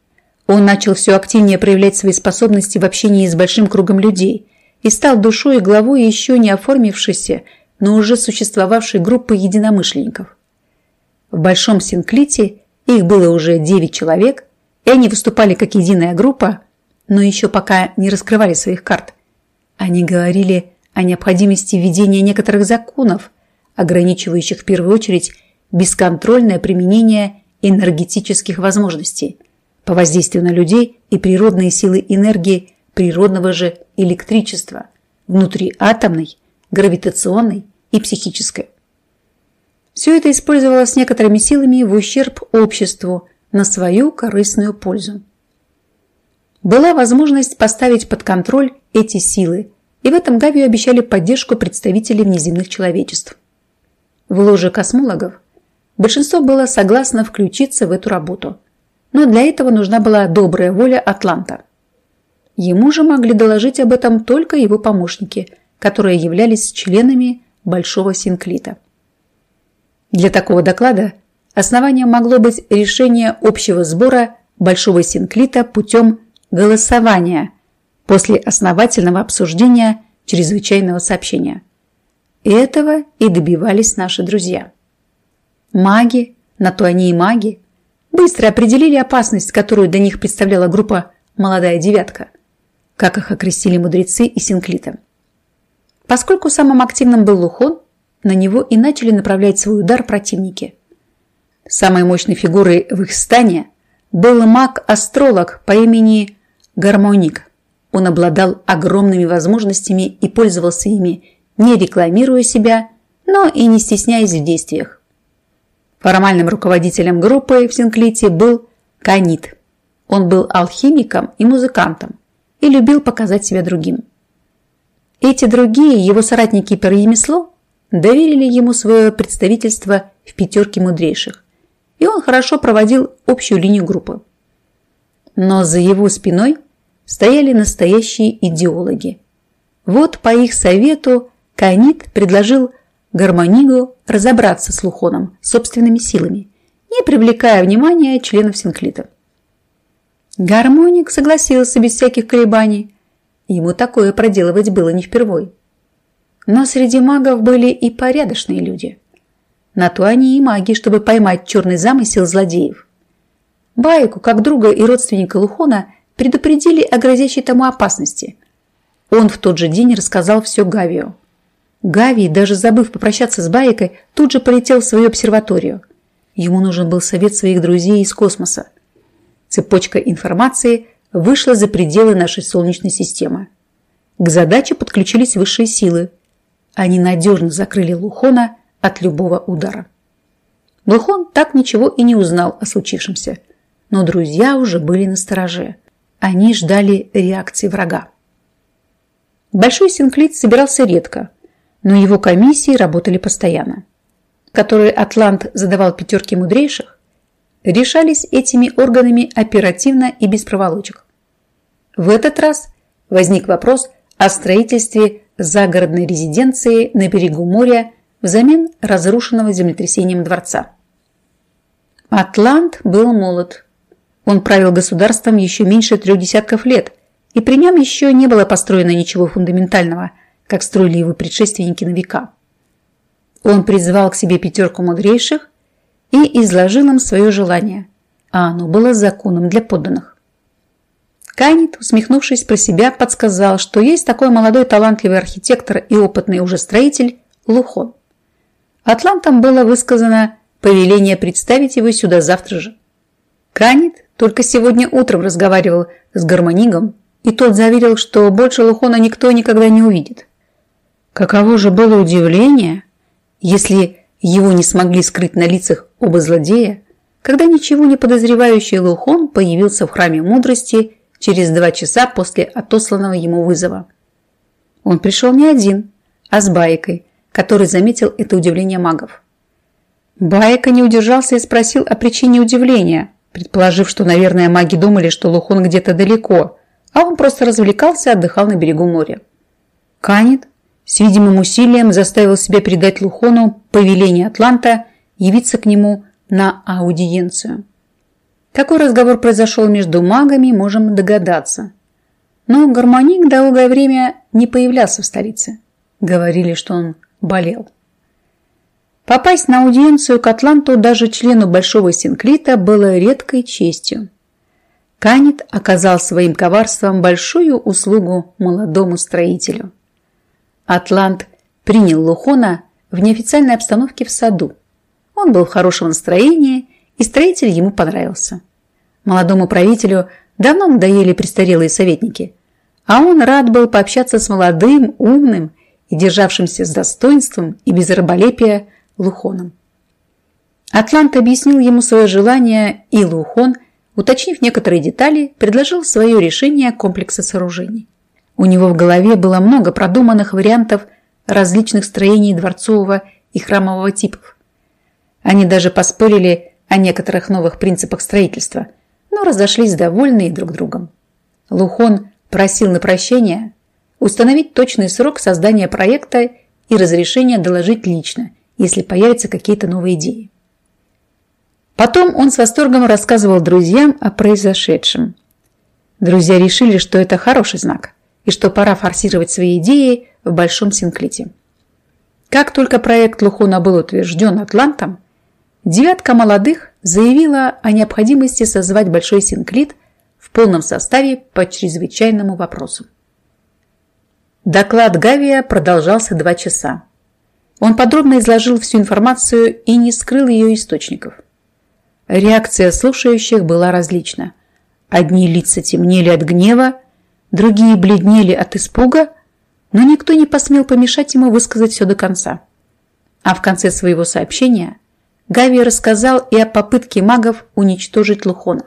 Он начал все активнее проявлять свои способности в общении с большим кругом людей и стал душой и главой еще не оформившейся, но уже существовавшей группы единомышленников. В Большом Синклите их было уже 9 человек, и они выступали как единая группа, но еще пока не раскрывали своих карт. Они говорили о необходимости введения некоторых законов, ограничивающих в первую очередь бесконтрольное применение энергетических возможностей по воздействию на людей и природные силы энергии природного же электричества внутриатомной, гравитационной и психической. Все это использовалось некоторыми силами в ущерб обществу на свою корыстную пользу. Была возможность поставить под контроль эти силы, и в этом Гавию обещали поддержку представителей внеземных человечеств. В ложе космологов Большинство было согласно включиться в эту работу, но для этого нужна была добрая воля Атланта. Ему же могли доложить об этом только его помощники, которые являлись членами Большого Синклита. Для такого доклада основанием могло быть решение общего сбора Большого Синклита путем голосования после основательного обсуждения чрезвычайного сообщения. Этого и добивались наши друзья. Маги, на то они и маги, быстро определили опасность, которую для них представляла группа «Молодая девятка», как их окрестили мудрецы и синклиты. Поскольку самым активным был Лухон, на него и начали направлять свой удар противники. Самой мощной фигурой в их стане был маг-астролог по имени Гармоник. Он обладал огромными возможностями и пользовался ими, не рекламируя себя, но и не стесняясь в действиях. Формальным руководителем группы в Синклите был Канит. Он был алхимиком и музыкантом и любил показать себя другим. Эти другие, его соратники по ремеслу, доверили ему свое представительство в пятерке мудрейших, и он хорошо проводил общую линию группы. Но за его спиной стояли настоящие идеологи. Вот по их совету Канит предложил Гармонигу разобраться с Лухоном собственными силами, не привлекая внимания членов Синклита. Гармоник согласился без всяких колебаний. Ему такое проделывать было не впервой. Но среди магов были и порядочные люди. На то они и маги, чтобы поймать черный замысел злодеев. Байку, как друга и родственника Лухона, предупредили о грозящей тому опасности. Он в тот же день рассказал все Гавию. Гавий, даже забыв попрощаться с Байкой, тут же полетел в свою обсерваторию. Ему нужен был совет своих друзей из космоса. Цепочка информации вышла за пределы нашей Солнечной системы. К задаче подключились высшие силы. Они надежно закрыли Лухона от любого удара. Лухон так ничего и не узнал о случившемся. Но друзья уже были на стороже. Они ждали реакции врага. Большой синклит собирался редко – но его комиссии работали постоянно, которые Атлант задавал пятерке мудрейших, решались этими органами оперативно и без проволочек. В этот раз возник вопрос о строительстве загородной резиденции на берегу моря взамен разрушенного землетрясением дворца. Атлант был молод. Он правил государством еще меньше трех десятков лет, и при нем еще не было построено ничего фундаментального – как строили его предшественники на века. Он призвал к себе пятерку мудрейших и изложил им свое желание, а оно было законом для подданных. Канит, усмехнувшись про себя, подсказал, что есть такой молодой талантливый архитектор и опытный уже строитель Лухон. Атлантам было высказано повеление представить его сюда завтра же. Канит только сегодня утром разговаривал с гармонигом, и тот заверил, что больше Лухона никто никогда не увидит. Каково же было удивление, если его не смогли скрыть на лицах оба злодея, когда ничего не подозревающий Лухон появился в храме мудрости через два часа после отосланного ему вызова. Он пришел не один, а с Байкой, который заметил это удивление магов. Байка не удержался и спросил о причине удивления, предположив, что, наверное, маги думали, что Лухон где-то далеко, а он просто развлекался и отдыхал на берегу моря. Канет с видимым усилием заставил себя передать Лухону повеление Атланта явиться к нему на аудиенцию. Какой разговор произошел между магами, можем догадаться. Но гармоник долгое время не появлялся в столице. Говорили, что он болел. Попасть на аудиенцию к Атланту даже члену Большого Синклита было редкой честью. Канет оказал своим коварством большую услугу молодому строителю. Атлант принял Лухона в неофициальной обстановке в саду. Он был в хорошем настроении, и строитель ему понравился. Молодому правителю давно надоели престарелые советники, а он рад был пообщаться с молодым, умным и державшимся с достоинством и без раболепия Лухоном. Атлант объяснил ему свое желание, и Лухон, уточнив некоторые детали, предложил свое решение комплекса сооружений. У него в голове было много продуманных вариантов различных строений дворцового и храмового типов. Они даже поспорили о некоторых новых принципах строительства, но разошлись довольные друг другом. Лухон просил на прощение установить точный срок создания проекта и разрешение доложить лично – если появятся какие-то новые идеи. Потом он с восторгом рассказывал друзьям о произошедшем. Друзья решили, что это хороший знак и что пора форсировать свои идеи в Большом Синклите. Как только проект Лухона был утвержден Атлантом, девятка молодых заявила о необходимости созвать Большой Синклит в полном составе по чрезвычайному вопросу. Доклад Гавия продолжался два часа. Он подробно изложил всю информацию и не скрыл ее источников. Реакция слушающих была различна. Одни лица темнели от гнева, другие бледнели от испуга, но никто не посмел помешать ему высказать все до конца. А в конце своего сообщения Гави рассказал и о попытке магов уничтожить Лухона.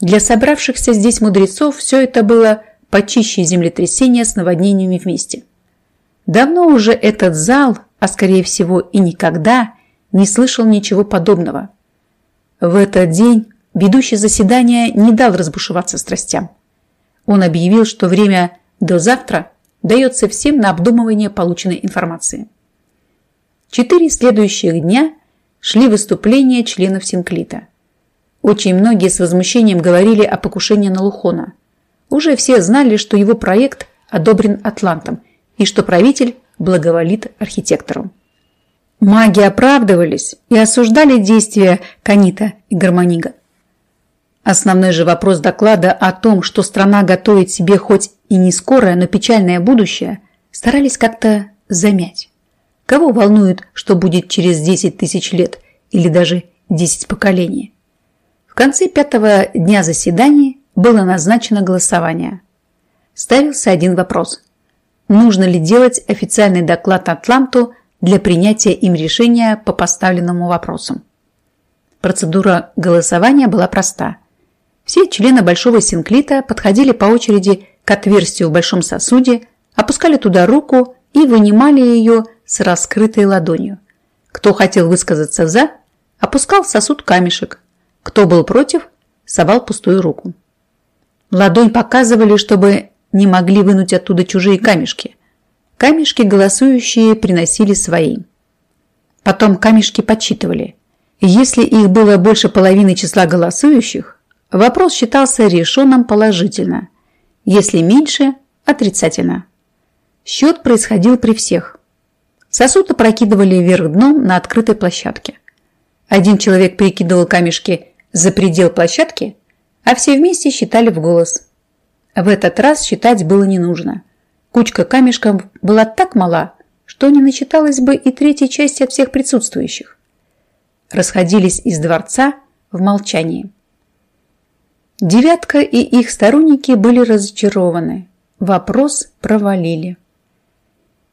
Для собравшихся здесь мудрецов все это было почище землетрясения с наводнениями вместе – Давно уже этот зал, а скорее всего и никогда, не слышал ничего подобного. В этот день ведущий заседания не дал разбушеваться страстям. Он объявил, что время до завтра дается всем на обдумывание полученной информации. Четыре следующих дня шли выступления членов Синклита. Очень многие с возмущением говорили о покушении на Лухона. Уже все знали, что его проект одобрен Атлантом – и что правитель благоволит архитектору. Маги оправдывались и осуждали действия Канита и Гармонига. Основной же вопрос доклада о том, что страна готовит себе хоть и не скорое, но печальное будущее, старались как-то замять. Кого волнует, что будет через 10 тысяч лет или даже 10 поколений? В конце пятого дня заседания было назначено голосование. Ставился один вопрос нужно ли делать официальный доклад Атланту для принятия им решения по поставленному вопросу. Процедура голосования была проста. Все члены Большого Синклита подходили по очереди к отверстию в большом сосуде, опускали туда руку и вынимали ее с раскрытой ладонью. Кто хотел высказаться «за», опускал в сосуд камешек. Кто был против, совал пустую руку. Ладонь показывали, чтобы не могли вынуть оттуда чужие камешки. Камешки голосующие приносили свои. Потом камешки подсчитывали. Если их было больше половины числа голосующих, вопрос считался решенным положительно. Если меньше – отрицательно. Счет происходил при всех. Сосуд опрокидывали вверх дном на открытой площадке. Один человек перекидывал камешки за предел площадки, а все вместе считали в голос – в этот раз считать было не нужно. Кучка камешков была так мала, что не начиталась бы и третьей части от всех присутствующих. Расходились из дворца в молчании. Девятка и их сторонники были разочарованы. Вопрос провалили.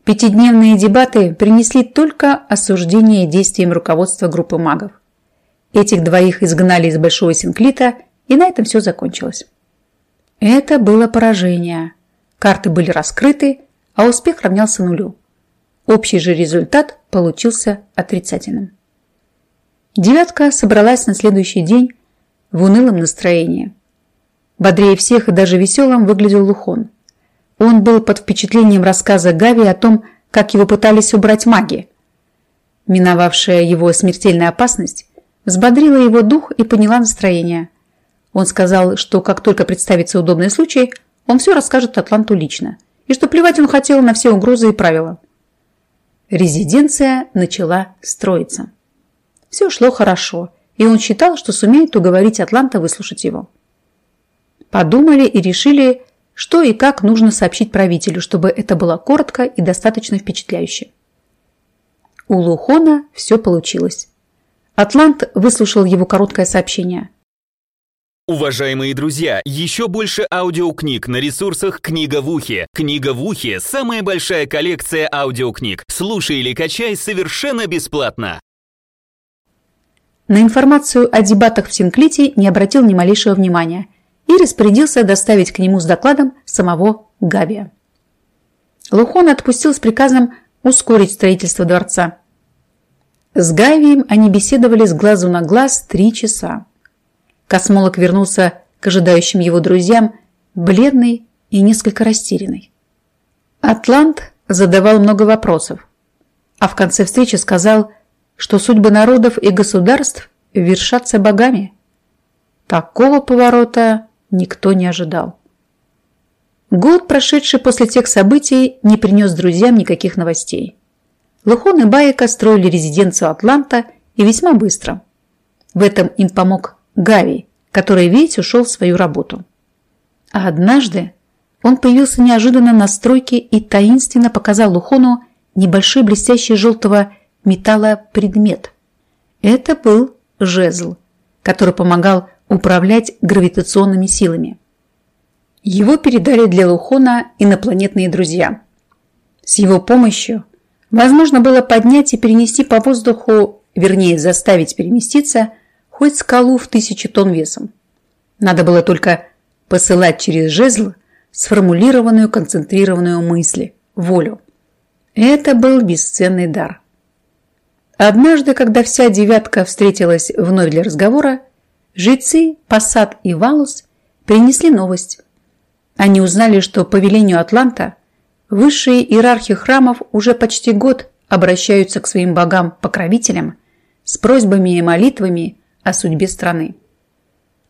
Пятидневные дебаты принесли только осуждение действиям руководства группы магов. Этих двоих изгнали из Большого Синклита, и на этом все закончилось. Это было поражение. Карты были раскрыты, а успех равнялся нулю. Общий же результат получился отрицательным. Девятка собралась на следующий день в унылом настроении. Бодрее всех и даже веселым выглядел Лухон. Он был под впечатлением рассказа Гави о том, как его пытались убрать маги. Миновавшая его смертельная опасность взбодрила его дух и поняла настроение. Он сказал, что как только представится удобный случай, он все расскажет Атланту лично, и что плевать он хотел на все угрозы и правила. Резиденция начала строиться. Все шло хорошо, и он считал, что сумеет уговорить Атланта выслушать его. Подумали и решили, что и как нужно сообщить правителю, чтобы это было коротко и достаточно впечатляюще. У Лухона все получилось. Атлант выслушал его короткое сообщение. Уважаемые друзья, еще больше аудиокниг на ресурсах «Книга в ухе». «Книга в ухе» – самая большая коллекция аудиокниг. Слушай или качай совершенно бесплатно. На информацию о дебатах в Синклите не обратил ни малейшего внимания и распорядился доставить к нему с докладом самого Гавия. Лухон отпустил с приказом ускорить строительство дворца. С Гавием они беседовали с глазу на глаз три часа. Космолог вернулся к ожидающим его друзьям, бледный и несколько растерянный. Атлант задавал много вопросов, а в конце встречи сказал, что судьбы народов и государств вершатся богами. Такого поворота никто не ожидал. Год, прошедший после тех событий, не принес друзьям никаких новостей. Лухон и Байка строили резиденцию Атланта и весьма быстро. В этом им помог Гави, который ведь ушел в свою работу. А однажды он появился неожиданно на стройке и таинственно показал Лухону небольшой блестящий желтого металла предмет. Это был жезл, который помогал управлять гравитационными силами. Его передали для Лухона инопланетные друзья. С его помощью Возможно было поднять и перенести по воздуху, вернее заставить переместиться, хоть скалу в тысячи тонн весом. Надо было только посылать через жезл сформулированную концентрированную мысль, волю. Это был бесценный дар. Однажды, когда вся девятка встретилась вновь для разговора, жрецы Пассат и Валус принесли новость. Они узнали, что по велению Атланта Высшие иерархи храмов уже почти год обращаются к своим богам-покровителям с просьбами и молитвами о судьбе страны.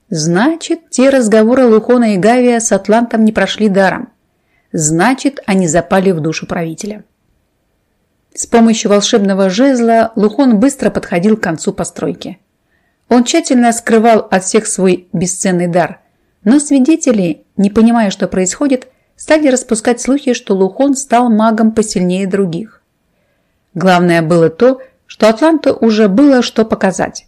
Значит, те разговоры Лухона и Гавия с Атлантом не прошли даром. Значит, они запали в душу правителя. С помощью волшебного жезла Лухон быстро подходил к концу постройки. Он тщательно скрывал от всех свой бесценный дар, но свидетели, не понимая, что происходит, стали распускать слухи, что Лухон стал магом посильнее других. Главное было то, что Атланту уже было что показать.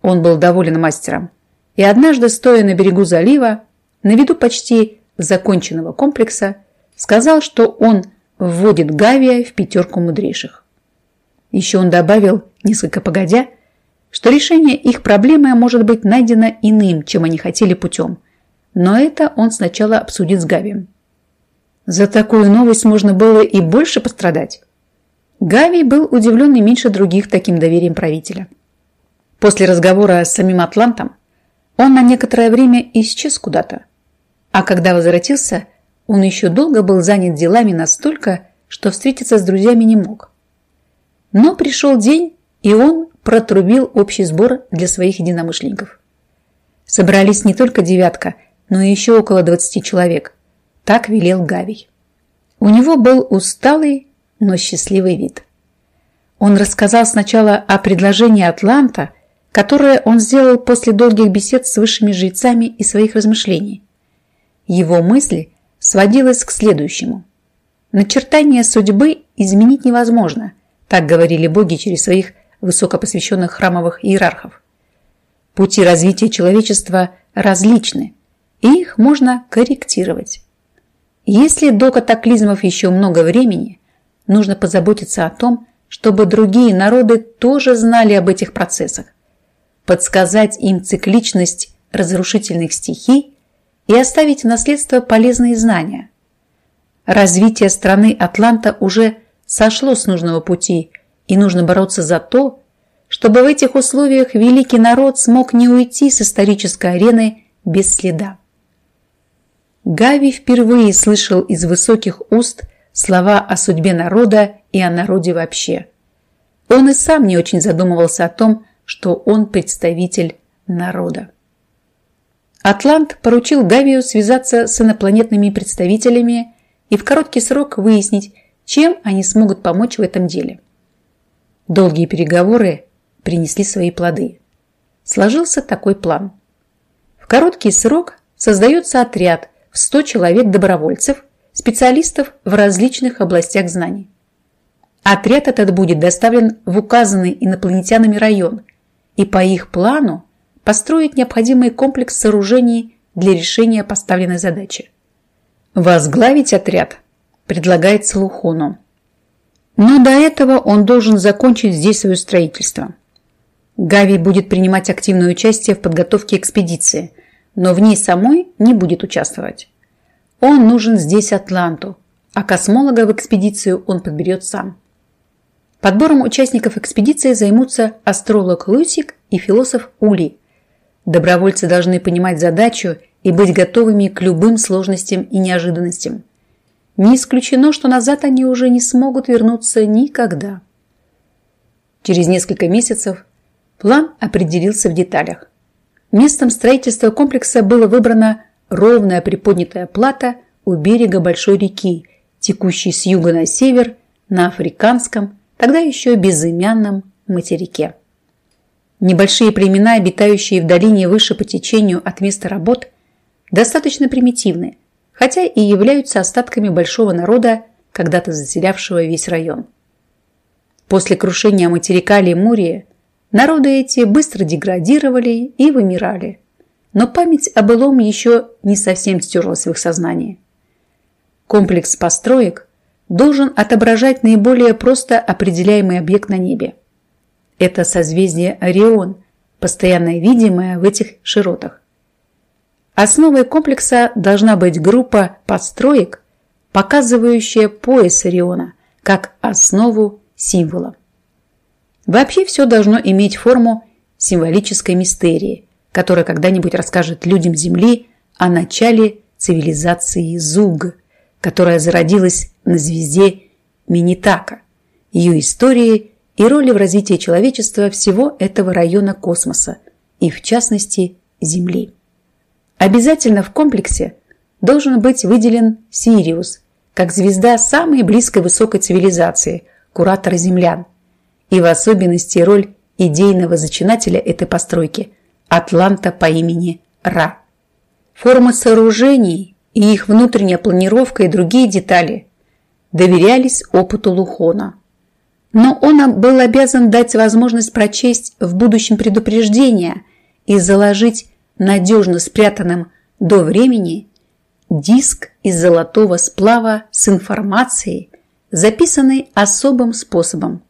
Он был доволен мастером. И однажды, стоя на берегу залива, на виду почти законченного комплекса, сказал, что он вводит Гавия в пятерку мудрейших. Еще он добавил, несколько погодя, что решение их проблемы может быть найдено иным, чем они хотели путем. Но это он сначала обсудит с Гавием. За такую новость можно было и больше пострадать. Гавий был удивлен не меньше других таким доверием правителя. После разговора с самим Атлантом он на некоторое время исчез куда-то. А когда возвратился, он еще долго был занят делами настолько, что встретиться с друзьями не мог. Но пришел день, и он протрубил общий сбор для своих единомышленников. Собрались не только девятка, но и еще около 20 человек. Так велел Гавий. У него был усталый, но счастливый вид. Он рассказал сначала о предложении Атланта, которое он сделал после долгих бесед с высшими жрецами и своих размышлений. Его мысли сводилась к следующему. Начертание судьбы изменить невозможно, так говорили боги через своих высокопосвященных храмовых иерархов. Пути развития человечества различны, и их можно корректировать. Если до катаклизмов еще много времени, нужно позаботиться о том, чтобы другие народы тоже знали об этих процессах. подсказать им цикличность разрушительных стихий и оставить в наследство полезные знания. Развитие страны Атланта уже сошло с нужного пути, и нужно бороться за то, чтобы в этих условиях великий народ смог не уйти с исторической арены без следа. Гави впервые слышал из высоких уст слова о судьбе народа и о народе вообще. Он и сам не очень задумывался о том, что он представитель народа. Атлант поручил Гавию связаться с инопланетными представителями и в короткий срок выяснить, чем они смогут помочь в этом деле. Долгие переговоры принесли свои плоды. Сложился такой план. В короткий срок создается отряд в 100 человек-добровольцев, специалистов в различных областях знаний. Отряд этот будет доставлен в указанный инопланетянами район и по их плану построить необходимый комплекс сооружений для решения поставленной задачи. Возглавить отряд предлагается Лухону. Но до этого он должен закончить здесь свое строительство. Гави будет принимать активное участие в подготовке экспедиции, но в ней самой не будет участвовать. Он нужен здесь Атланту, а космолога в экспедицию он подберет сам. Подбором участников экспедиции займутся астролог Лусик и философ Ули. Добровольцы должны понимать задачу и быть готовыми к любым сложностям и неожиданностям. Не исключено, что назад они уже не смогут вернуться никогда. Через несколько месяцев план определился в деталях. Местом строительства комплекса было выбрано ровная приподнятая плата у берега большой реки, текущей с юга на север на африканском тогда еще безымянном материке. Небольшие племена, обитающие в долине выше по течению от места работ, достаточно примитивны, хотя и являются остатками большого народа, когда-то заселявшего весь район. После крушения материка Лемурии народы эти быстро деградировали и вымирали, но память о былом еще не совсем стерлась в их сознании. Комплекс построек должен отображать наиболее просто определяемый объект на небе. Это созвездие Орион, постоянно видимое в этих широтах. Основой комплекса должна быть группа подстроек, показывающая пояс Ориона как основу символа. Вообще все должно иметь форму символической мистерии, которая когда-нибудь расскажет людям Земли о начале цивилизации Зуг – которая зародилась на звезде Минитака, ее истории и роли в развитии человечества всего этого района космоса и, в частности, Земли. Обязательно в комплексе должен быть выделен Сириус, как звезда самой близкой высокой цивилизации, куратора землян, и в особенности роль идейного зачинателя этой постройки – Атланта по имени Ра. Форма сооружений и их внутренняя планировка и другие детали доверялись опыту Лухона. Но он был обязан дать возможность прочесть в будущем предупреждение и заложить надежно спрятанным до времени диск из золотого сплава с информацией, записанной особым способом.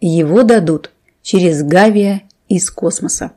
Его дадут через Гавия из космоса.